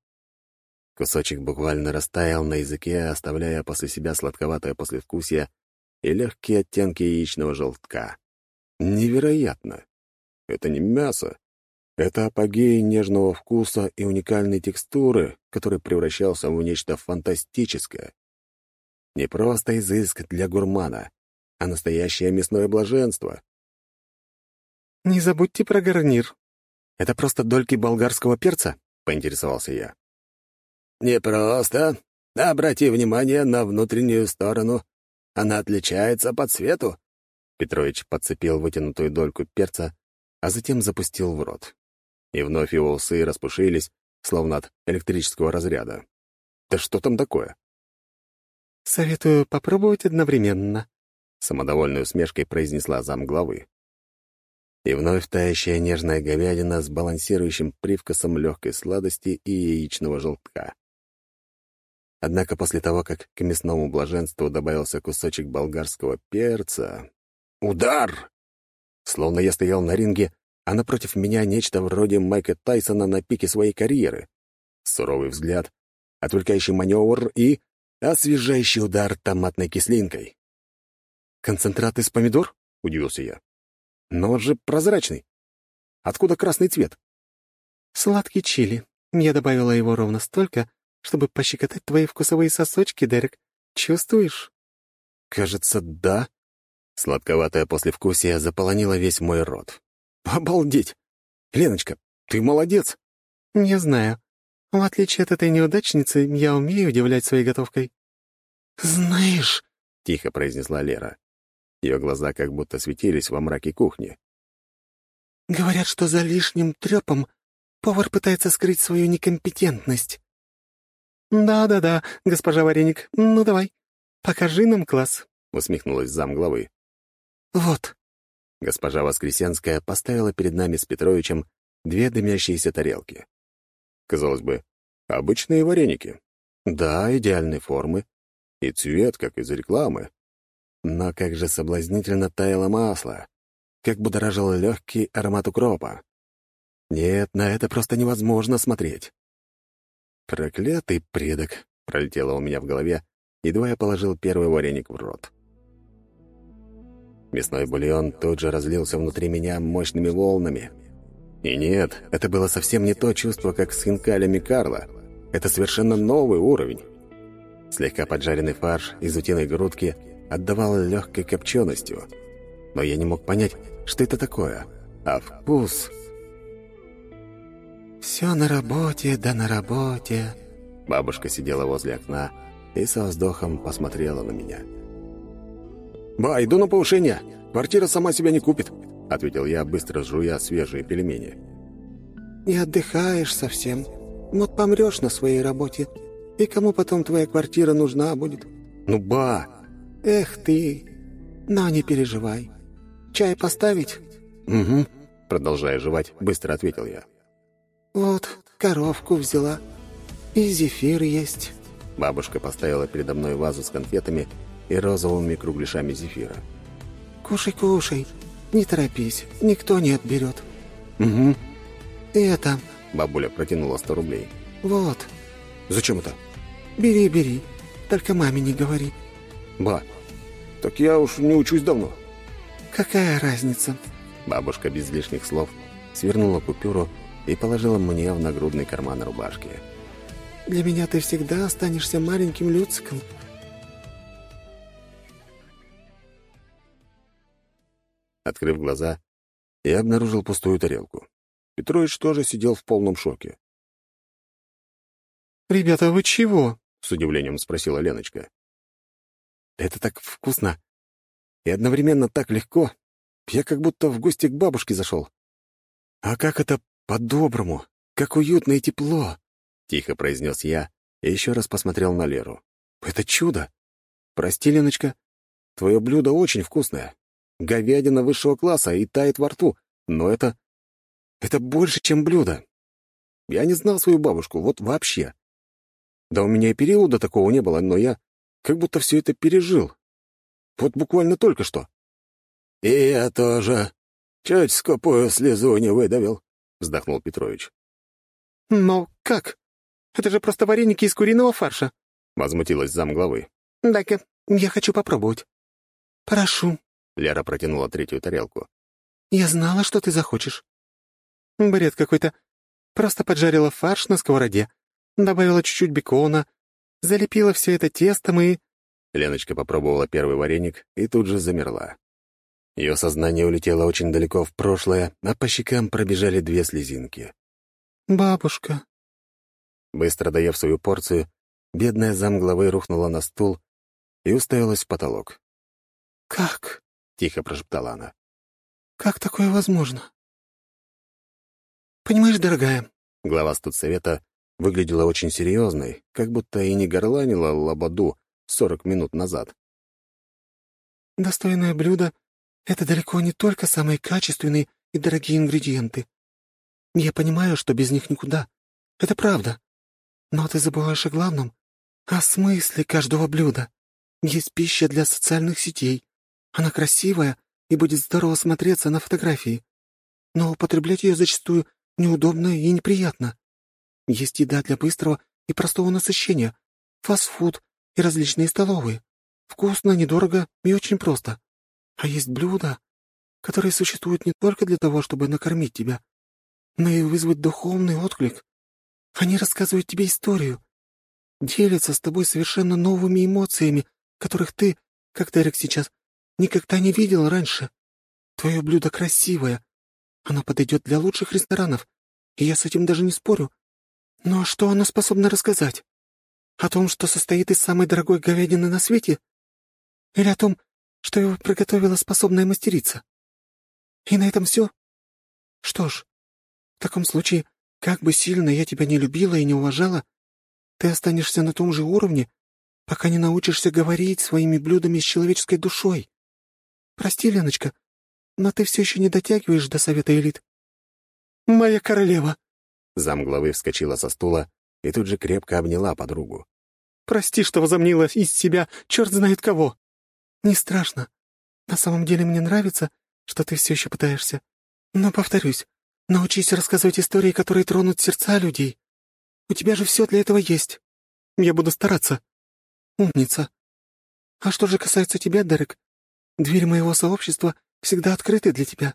Кусочек буквально растаял на языке, оставляя после себя сладковатое послевкусие и легкие оттенки яичного желтка. Невероятно! Это не мясо. Это апогей нежного вкуса и уникальной текстуры, который превращался в нечто фантастическое. Не просто изыск для гурмана, а настоящее мясное блаженство. «Не забудьте про гарнир». «Это просто дольки болгарского перца?» — поинтересовался я. «Не просто. Обрати внимание на внутреннюю сторону. Она отличается по цвету». Петрович подцепил вытянутую дольку перца, а затем запустил в рот. И вновь его усы распушились, словно от электрического разряда. Да что там такое? «Советую попробовать одновременно», — самодовольной усмешкой произнесла замглавы. И вновь тающая нежная говядина с балансирующим привкусом легкой сладости и яичного желтка. Однако после того, как к мясному блаженству добавился кусочек болгарского перца... Удар! Словно я стоял на ринге, а напротив меня нечто вроде Майка Тайсона на пике своей карьеры. Суровый взгляд, отвлекающий маневр и освежающий удар томатной кислинкой. «Концентрат из помидор?» — удивился я. «Но он же прозрачный. Откуда красный цвет?» «Сладкий чили. Я добавила его ровно столько, чтобы пощекотать твои вкусовые сосочки, Дерек. Чувствуешь?» «Кажется, да». Сладковатое послевкусие заполонило весь мой рот. «Обалдеть! Леночка, ты молодец!» «Не знаю. В отличие от этой неудачницы, я умею удивлять своей готовкой». «Знаешь...» — тихо произнесла Лера. Ее глаза как будто светились во мраке кухни. «Говорят, что за лишним трепом повар пытается скрыть свою некомпетентность». «Да-да-да, госпожа Вареник, ну давай, покажи нам класс», — усмехнулась замглавы. «Вот». Госпожа Воскресенская поставила перед нами с Петровичем две дымящиеся тарелки. Казалось бы, обычные вареники. Да, идеальной формы. И цвет, как из рекламы. Но как же соблазнительно таяло масло. Как будоражил легкий аромат укропа. Нет, на это просто невозможно смотреть. «Проклятый предок!» — пролетело у меня в голове, едва я положил первый вареник в рот. Мясной бульон тут же разлился внутри меня мощными волнами. И нет, это было совсем не то чувство, как с хинкалями Карла. Это совершенно новый уровень. Слегка поджаренный фарш из утиной грудки отдавал легкой копченостью. Но я не мог понять, что это такое. А вкус... «Все на работе, да на работе». Бабушка сидела возле окна и со вздохом посмотрела на меня. «Ба, иду на повышение. Квартира сама себя не купит», — ответил я, быстро жуя свежие пельмени. «Не отдыхаешь совсем. Вот помрешь на своей работе. И кому потом твоя квартира нужна будет?» «Ну, ба!» «Эх ты! Но не переживай. Чай поставить?» «Угу», — продолжая жевать, быстро ответил я. «Вот, коровку взяла. И зефир есть». Бабушка поставила передо мной вазу с конфетами и розовыми кругляшами зефира. «Кушай, кушай. Не торопись, никто не отберет». «Угу». «И это...» — бабуля протянула сто рублей. «Вот». «Зачем это?» «Бери, бери. Только маме не говори». «Ба, так я уж не учусь давно». «Какая разница?» Бабушка без лишних слов свернула купюру и положила мне в нагрудный карман рубашки. «Для меня ты всегда останешься маленьким Люциком». Открыв глаза, я обнаружил пустую тарелку. Петрович тоже сидел в полном шоке. «Ребята, вы чего?» — с удивлением спросила Леночка. «Это так вкусно и одновременно так легко. Я как будто в гости к бабушке зашел. А как это по-доброму, как уютно и тепло!» — тихо произнес я и еще раз посмотрел на Леру. «Это чудо! Прости, Леночка, твое блюдо очень вкусное. Говядина высшего класса и тает во рту, но это... это больше, чем блюдо. Я не знал свою бабушку, вот вообще. Да у меня и периода такого не было, но я как будто все это пережил. Вот буквально только что. «И я тоже чуть скупую слезу не выдавил», — вздохнул Петрович. «Но как? Это же просто вареники из куриного фарша», — возмутилась замглавы. «Дай-ка, я хочу попробовать». «Прошу». Лера протянула третью тарелку. «Я знала, что ты захочешь». «Бред какой-то. Просто поджарила фарш на сковороде, добавила чуть-чуть бекона, залепила все это тестом и...» Леночка попробовала первый вареник и тут же замерла. Ее сознание улетело очень далеко в прошлое, а по щекам пробежали две слезинки. «Бабушка». Быстро доев свою порцию, бедная замглавы рухнула на стул и уставилась в потолок. «Как?» — тихо прошептала она. «Как такое возможно?» «Понимаешь, дорогая...» Глава студсовета выглядела очень серьезной, как будто и не горланила лободу сорок минут назад. «Достойное блюдо — это далеко не только самые качественные и дорогие ингредиенты. Я понимаю, что без них никуда. Это правда. Но ты забываешь о главном, о смысле каждого блюда. Есть пища для социальных сетей. Она красивая и будет здорово смотреться на фотографии. но употреблять ее зачастую неудобно и неприятно. Есть еда для быстрого и простого насыщения, фастфуд и различные столовые. Вкусно, недорого и очень просто. А есть блюда, которые существуют не только для того, чтобы накормить тебя, но и вызвать духовный отклик. Они рассказывают тебе историю, делятся с тобой совершенно новыми эмоциями, которых ты, как Дерек сейчас, никогда не видел раньше. Твое блюдо красивое. Оно подойдет для лучших ресторанов, и я с этим даже не спорю. Но что оно способно рассказать? О том, что состоит из самой дорогой говядины на свете? Или о том, что его приготовила способная мастерица? И на этом все? Что ж, в таком случае, как бы сильно я тебя не любила и не уважала, ты останешься на том же уровне, пока не научишься говорить своими блюдами с человеческой душой. Прости, Леночка, но ты все еще не дотягиваешь до совета элит. «Моя королева!» Замглавы вскочила со стула и тут же крепко обняла подругу. «Прости, что возомнила из себя черт знает кого!» «Не страшно. На самом деле мне нравится, что ты все еще пытаешься. Но, повторюсь, научись рассказывать истории, которые тронут сердца людей. У тебя же все для этого есть. Я буду стараться. Умница. А что же касается тебя, Дерек, двери моего сообщества всегда открыты для тебя.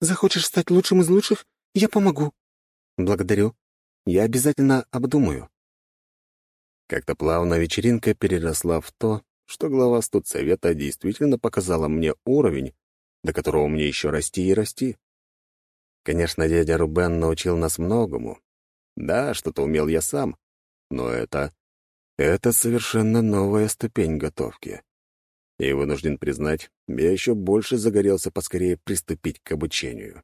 Захочешь стать лучшим из лучших, я помогу. Благодарю. Я обязательно обдумаю. Как-то плавно вечеринка переросла в то, что глава студсовета действительно показала мне уровень, до которого мне еще расти и расти. Конечно, дядя Рубен научил нас многому. Да, что-то умел я сам, но это... Это совершенно новая ступень готовки. И вынужден признать, я еще больше загорелся поскорее приступить к обучению.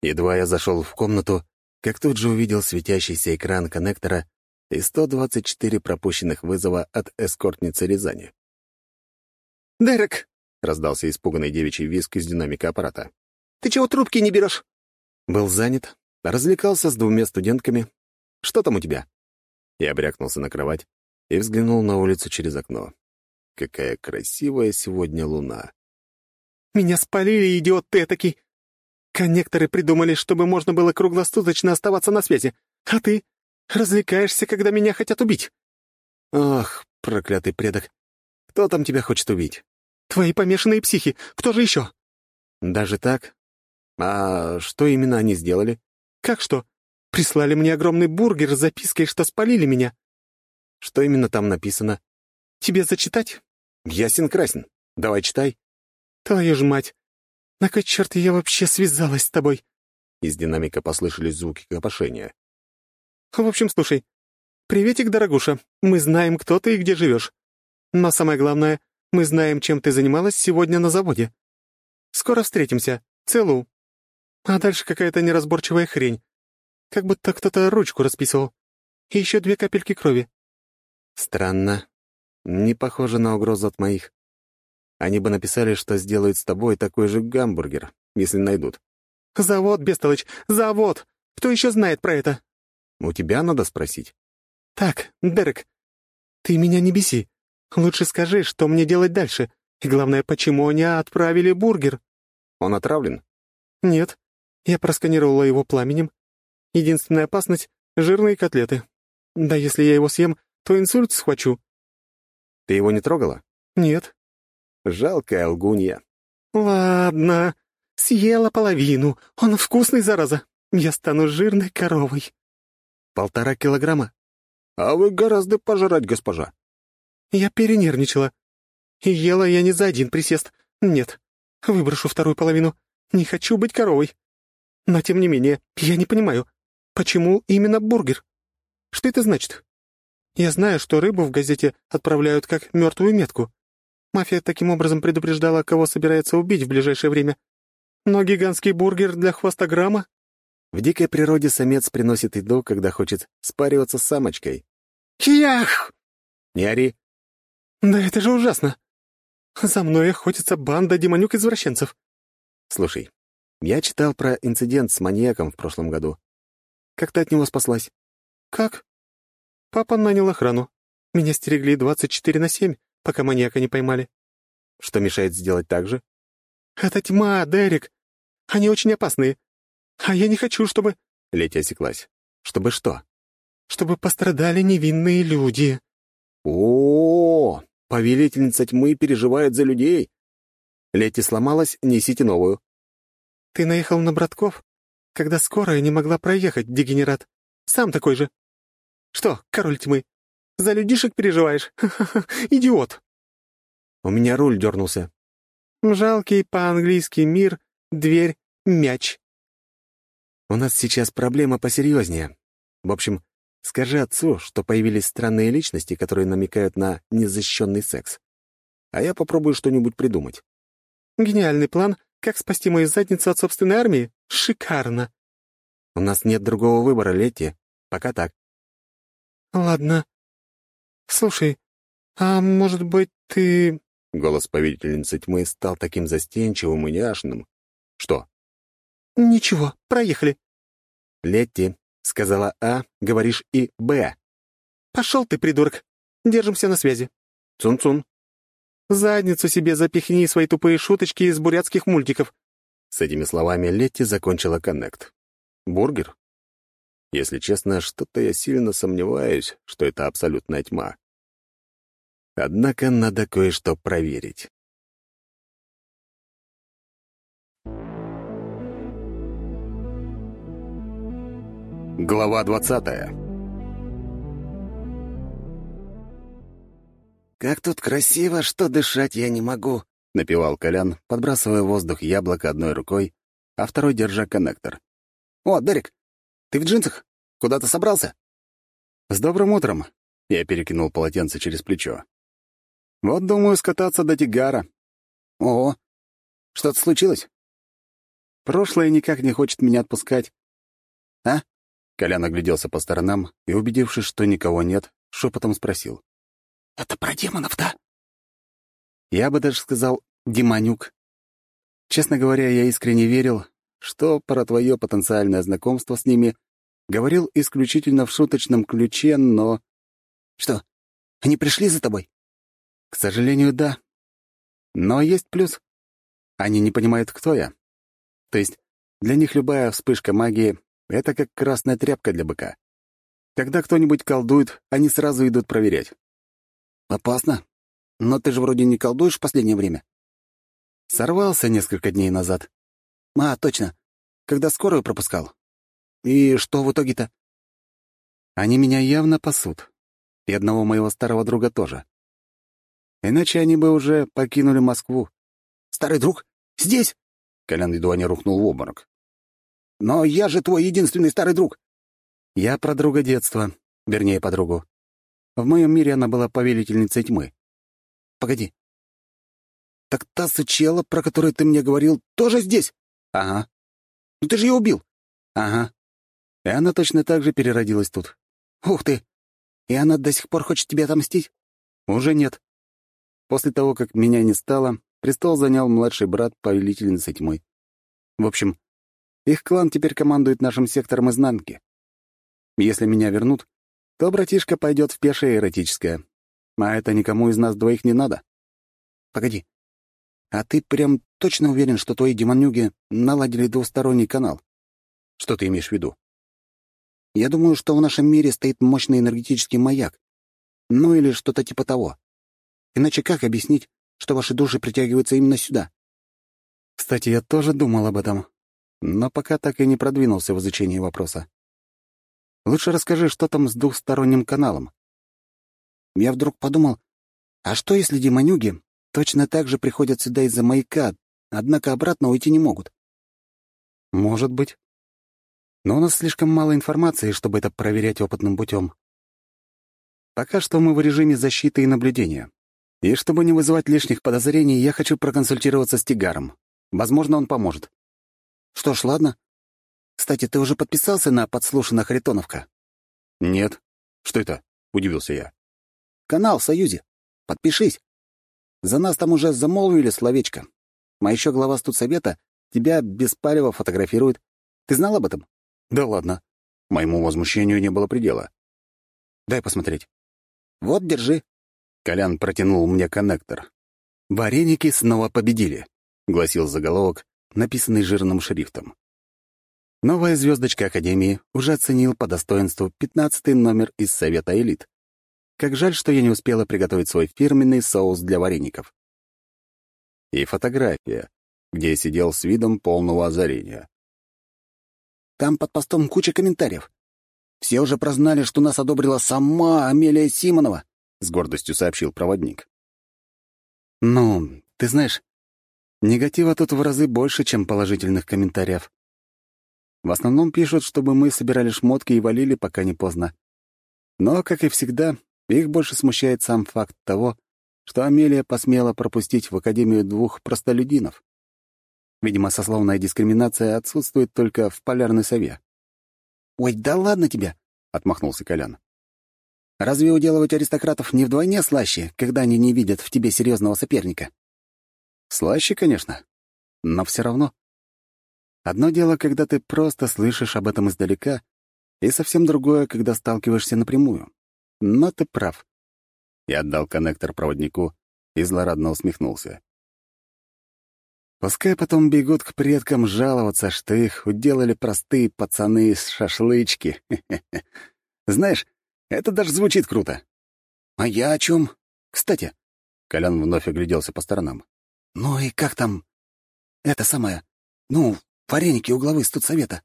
Едва я зашел в комнату, как тут же увидел светящийся экран коннектора и 124 пропущенных вызова от эскортницы Рязани. «Дерек!» — раздался испуганный девичий визг из динамика аппарата. «Ты чего трубки не берешь?» «Был занят, развлекался с двумя студентками. Что там у тебя?» Я брякнулся на кровать и взглянул на улицу через окно. Какая красивая сегодня луна. «Меня спалили, идиот ты этакий! Коннекторы придумали, чтобы можно было круглосуточно оставаться на связи. А ты развлекаешься, когда меня хотят убить. Ах, проклятый предок. Кто там тебя хочет убить? Твои помешанные психи. Кто же еще? Даже так? А что именно они сделали? Как что? Прислали мне огромный бургер с запиской, что спалили меня. Что именно там написано? Тебе зачитать? Ясен красен. Давай читай. Твою ж мать. На кой черт я вообще связалась с тобой? Из динамика послышались звуки копошения. В общем, слушай. Приветик, дорогуша. Мы знаем, кто ты и где живешь. Но самое главное, мы знаем, чем ты занималась сегодня на заводе. Скоро встретимся. Целу. А дальше какая-то неразборчивая хрень. Как будто кто-то ручку расписывал. И еще две капельки крови. Странно. Не похоже на угрозу от моих. Они бы написали, что сделают с тобой такой же гамбургер, если найдут. «Завод, Бестолыч, завод! Кто еще знает про это?» «У тебя надо спросить». «Так, Дерек, ты меня не беси. Лучше скажи, что мне делать дальше. И главное, почему они отправили бургер?» «Он отравлен?» «Нет. Я просканировала его пламенем. Единственная опасность — жирные котлеты. Да если я его съем, то инсульт схвачу». «Ты его не трогала?» «Нет. Жалкая лгунья. «Ладно, съела половину. Он вкусный, зараза. Я стану жирной коровой». «Полтора килограмма? А вы гораздо пожрать, госпожа». Я перенервничала. И ела я не за один присест. Нет, выброшу вторую половину. Не хочу быть коровой. Но, тем не менее, я не понимаю, почему именно бургер? Что это значит? Я знаю, что рыбу в газете отправляют как мертвую метку. Мафия таким образом предупреждала, кого собирается убить в ближайшее время. Но гигантский бургер для хвостограмма? В дикой природе самец приносит еду, когда хочет спариваться с самочкой. Ях! Не ори. Да это же ужасно. За мной охотится банда демонюк-извращенцев. Слушай, я читал про инцидент с маньяком в прошлом году. Как ты от него спаслась? Как? Папа нанял охрану. Меня стерегли 24 на 7, пока маньяка не поймали. Что мешает сделать так же? «Это тьма, Дерек. Они очень опасные. А я не хочу, чтобы...» Летя осеклась. «Чтобы что?» «Чтобы пострадали невинные люди». О, -о, -о повелительница тьмы переживает за людей. Лети сломалась, несите новую. Ты наехал на братков, когда скорая не могла проехать, дегенерат. Сам такой же. Что, король тьмы, за людишек переживаешь? Идиот. У меня руль дернулся. Жалкий по-английски мир, дверь, мяч. У нас сейчас проблема посерьезнее. В общем, скажи отцу, что появились странные личности, которые намекают на незащищенный секс. А я попробую что-нибудь придумать. Гениальный план, как спасти мою задницу от собственной армии? Шикарно. У нас нет другого выбора, Летти. Пока так. Ладно. Слушай, а может быть, ты... Голос повелительницы тьмы стал таким застенчивым и няшным. Что? Ничего, проехали. Летти, сказала А, говоришь и Б. Пошел ты, придурок. Держимся на связи. Цун-цун. Задницу себе запихни свои тупые шуточки из бурятских мультиков. С этими словами Летти закончила коннект. Бургер? Если честно, что-то я сильно сомневаюсь, что это абсолютная тьма. Однако надо кое-что проверить. Глава двадцатая «Как тут красиво, что дышать я не могу», — напевал Колян, подбрасывая в воздух яблоко одной рукой, а второй держа коннектор. «О, Дерек, ты в джинсах? Куда-то собрался?» «С добрым утром!» — я перекинул полотенце через плечо. «Вот думаю скататься до Тигара». «Ого! Что-то случилось?» «Прошлое никак не хочет меня отпускать». «А?» Колян огляделся по сторонам и, убедившись, что никого нет, шепотом спросил. «Это про демонов, да?» Я бы даже сказал «демонюк». Честно говоря, я искренне верил, что про твое потенциальное знакомство с ними говорил исключительно в шуточном ключе, но... Что, они пришли за тобой? К сожалению, да. Но есть плюс. Они не понимают, кто я. То есть для них любая вспышка магии — это как красная тряпка для быка. Когда кто-нибудь колдует, они сразу идут проверять. Опасно. Но ты же вроде не колдуешь в последнее время. Сорвался несколько дней назад. А, точно. Когда скорую пропускал. И что в итоге-то? Они меня явно пасут. И одного моего старого друга тоже. Иначе они бы уже покинули Москву. «Старый друг? Здесь?» Колян едва не рухнул в обморок. «Но я же твой единственный старый друг!» «Я про друга детства, вернее, подругу. В моем мире она была повелительницей тьмы». «Погоди. Так та сучела, про которую ты мне говорил, тоже здесь?» «Ага». «Ну ты же ее убил!» «Ага. И она точно так же переродилась тут». «Ух ты! И она до сих пор хочет тебе отомстить?» «Уже нет. После того, как меня не стало, престол занял младший брат повелительницы тьмы. В общем, их клан теперь командует нашим сектором изнанки. Если меня вернут, то братишка пойдет в пешее эротическое. А это никому из нас двоих не надо. Погоди, а ты прям точно уверен, что твои демонюги наладили двусторонний канал? Что ты имеешь в виду? Я думаю, что в нашем мире стоит мощный энергетический маяк. Ну или что-то типа того. Иначе как объяснить, что ваши души притягиваются именно сюда? Кстати, я тоже думал об этом, но пока так и не продвинулся в изучении вопроса. Лучше расскажи, что там с двухсторонним каналом. Я вдруг подумал, а что если демонюги точно так же приходят сюда из-за маяка, однако обратно уйти не могут? Может быть. Но у нас слишком мало информации, чтобы это проверять опытным путем. Пока что мы в режиме защиты и наблюдения. И чтобы не вызывать лишних подозрений, я хочу проконсультироваться с Тигаром. Возможно, он поможет. Что ж, ладно. Кстати, ты уже подписался на подслушано Харитоновка? Нет. Что это? Удивился я. Канал в Союзе. Подпишись. За нас там уже замолвили словечко. А еще глава студсовета тебя без палева фотографирует. Ты знал об этом? Да ладно. Моему возмущению не было предела. Дай посмотреть. Вот, держи. Колян протянул мне коннектор. Вареники снова победили. гласил заголовок, написанный жирным шрифтом. Новая звездочка Академии уже оценил по достоинству пятнадцатый номер из Совета элит. Как жаль, что я не успела приготовить свой фирменный соус для вареников. И фотография, где я сидел с видом полного озарения. Там под постом куча комментариев. Все уже прознали, что нас одобрила сама Амелия Симонова, — с гордостью сообщил проводник. «Ну, ты знаешь, негатива тут в разы больше, чем положительных комментариев. В основном пишут, чтобы мы собирали шмотки и валили, пока не поздно. Но, как и всегда, их больше смущает сам факт того, что Амелия посмела пропустить в Академию двух простолюдинов. Видимо, сословная дискриминация отсутствует только в полярной сове. «Ой, да ладно тебе!» — отмахнулся Колян. «Разве уделывать аристократов не вдвойне слаще, когда они не видят в тебе серьезного соперника?» «Слаще, конечно, но все равно. Одно дело, когда ты просто слышишь об этом издалека, и совсем другое, когда сталкиваешься напрямую. Но ты прав. Я отдал коннектор проводнику и злорадно усмехнулся. Пускай потом бегут к предкам жаловаться, что их уделали простые пацаны из шашлычки. Знаешь, это даже звучит круто. А я о чем? Кстати, Колян вновь огляделся по сторонам. Ну и как там? Это самое. Ну, вареники у главы студсовета.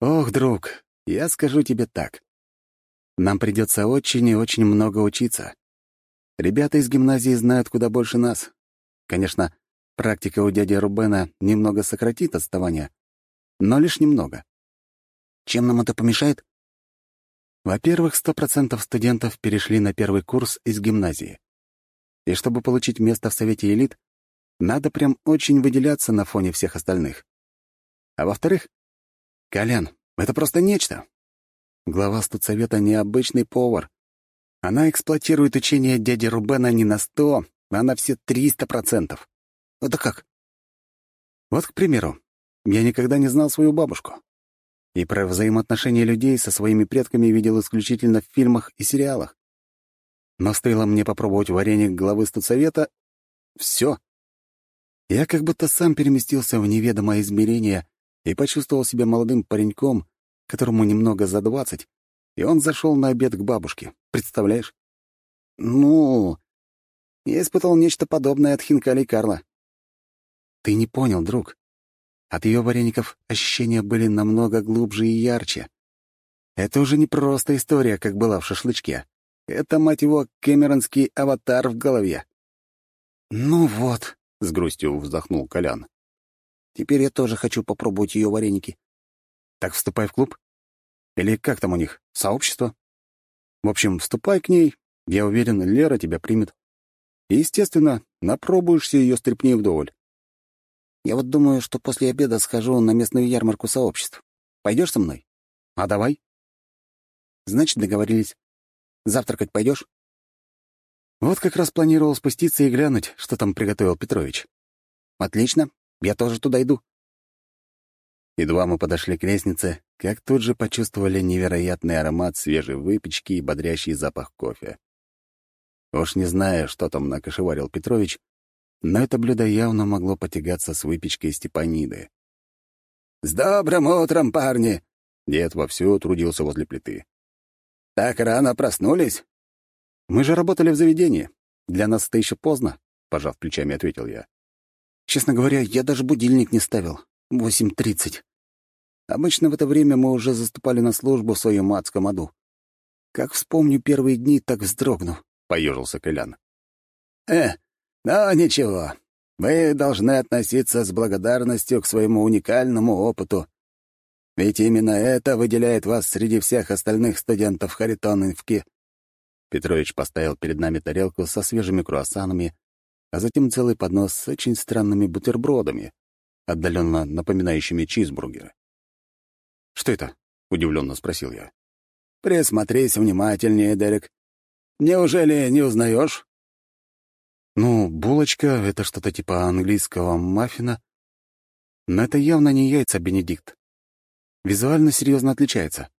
Ох, друг, я скажу тебе так. Нам придется очень и очень много учиться. Ребята из гимназии знают куда больше нас. Конечно, практика у дяди Рубена немного сократит отставание, но лишь немного. Чем нам это помешает? Во-первых, сто процентов студентов перешли на первый курс из гимназии. И чтобы получить место в Совете элит, надо прям очень выделяться на фоне всех остальных. А во-вторых, Колян, это просто нечто. Глава студсовета — необычный повар. Она эксплуатирует учение дяди Рубена не на сто, а на все триста процентов. Это как? Вот, к примеру, я никогда не знал свою бабушку. И про взаимоотношения людей со своими предками видел исключительно в фильмах и сериалах. Но стоило мне попробовать вареник главы студсовета — все. Я как будто сам переместился в неведомое измерение и почувствовал себя молодым пареньком, которому немного за двадцать, и он зашел на обед к бабушке. Представляешь? Ну, я испытал нечто подобное от хинкалей Карла. Ты не понял, друг. От ее вареников ощущения были намного глубже и ярче. Это уже не просто история, как была в шашлычке. Это, мать его, кэмеронский аватар в голове. «Ну вот», — с грустью вздохнул Колян. «Теперь я тоже хочу попробовать ее вареники. Так вступай в клуб. Или как там у них, сообщество? В общем, вступай к ней. Я уверен, Лера тебя примет. И, естественно, напробуешься ее стряпней вдоволь. Я вот думаю, что после обеда схожу на местную ярмарку сообществ. Пойдешь со мной? А давай. Значит, договорились. Завтракать пойдешь? Вот как раз планировал спуститься и глянуть, что там приготовил Петрович. Отлично. Я тоже туда иду. Едва мы подошли к лестнице, как тут же почувствовали невероятный аромат свежей выпечки и бодрящий запах кофе. Уж не знаю, что там накошеварил Петрович, но это блюдо явно могло потягаться с выпечкой Степаниды. «С добрым утром, парни!» Дед вовсю трудился возле плиты. «Так рано проснулись?» «Мы же работали в заведении. Для нас это еще поздно», — пожав плечами, ответил я. «Честно говоря, я даже будильник не ставил. Восемь тридцать. Обычно в это время мы уже заступали на службу в своем адском аду. Как вспомню первые дни, так вздрогну», — поежился Колян. «Э, ну ничего. Вы должны относиться с благодарностью к своему уникальному опыту. Ведь именно это выделяет вас среди всех остальных студентов Харитоновки». Петрович поставил перед нами тарелку со свежими круассанами, а затем целый поднос с очень странными бутербродами, отдаленно напоминающими чизбургеры. «Что это?» — удивленно спросил я. «Присмотрись внимательнее, Дерек. Неужели не узнаешь?» «Ну, булочка — это что-то типа английского маффина. Но это явно не яйца Бенедикт. Визуально серьезно отличается».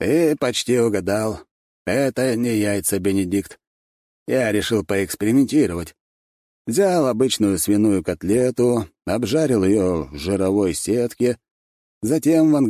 «Ты почти угадал. Это не яйца Бенедикт. Я решил поэкспериментировать. Взял обычную свиную котлету, обжарил ее в жировой сетке, затем в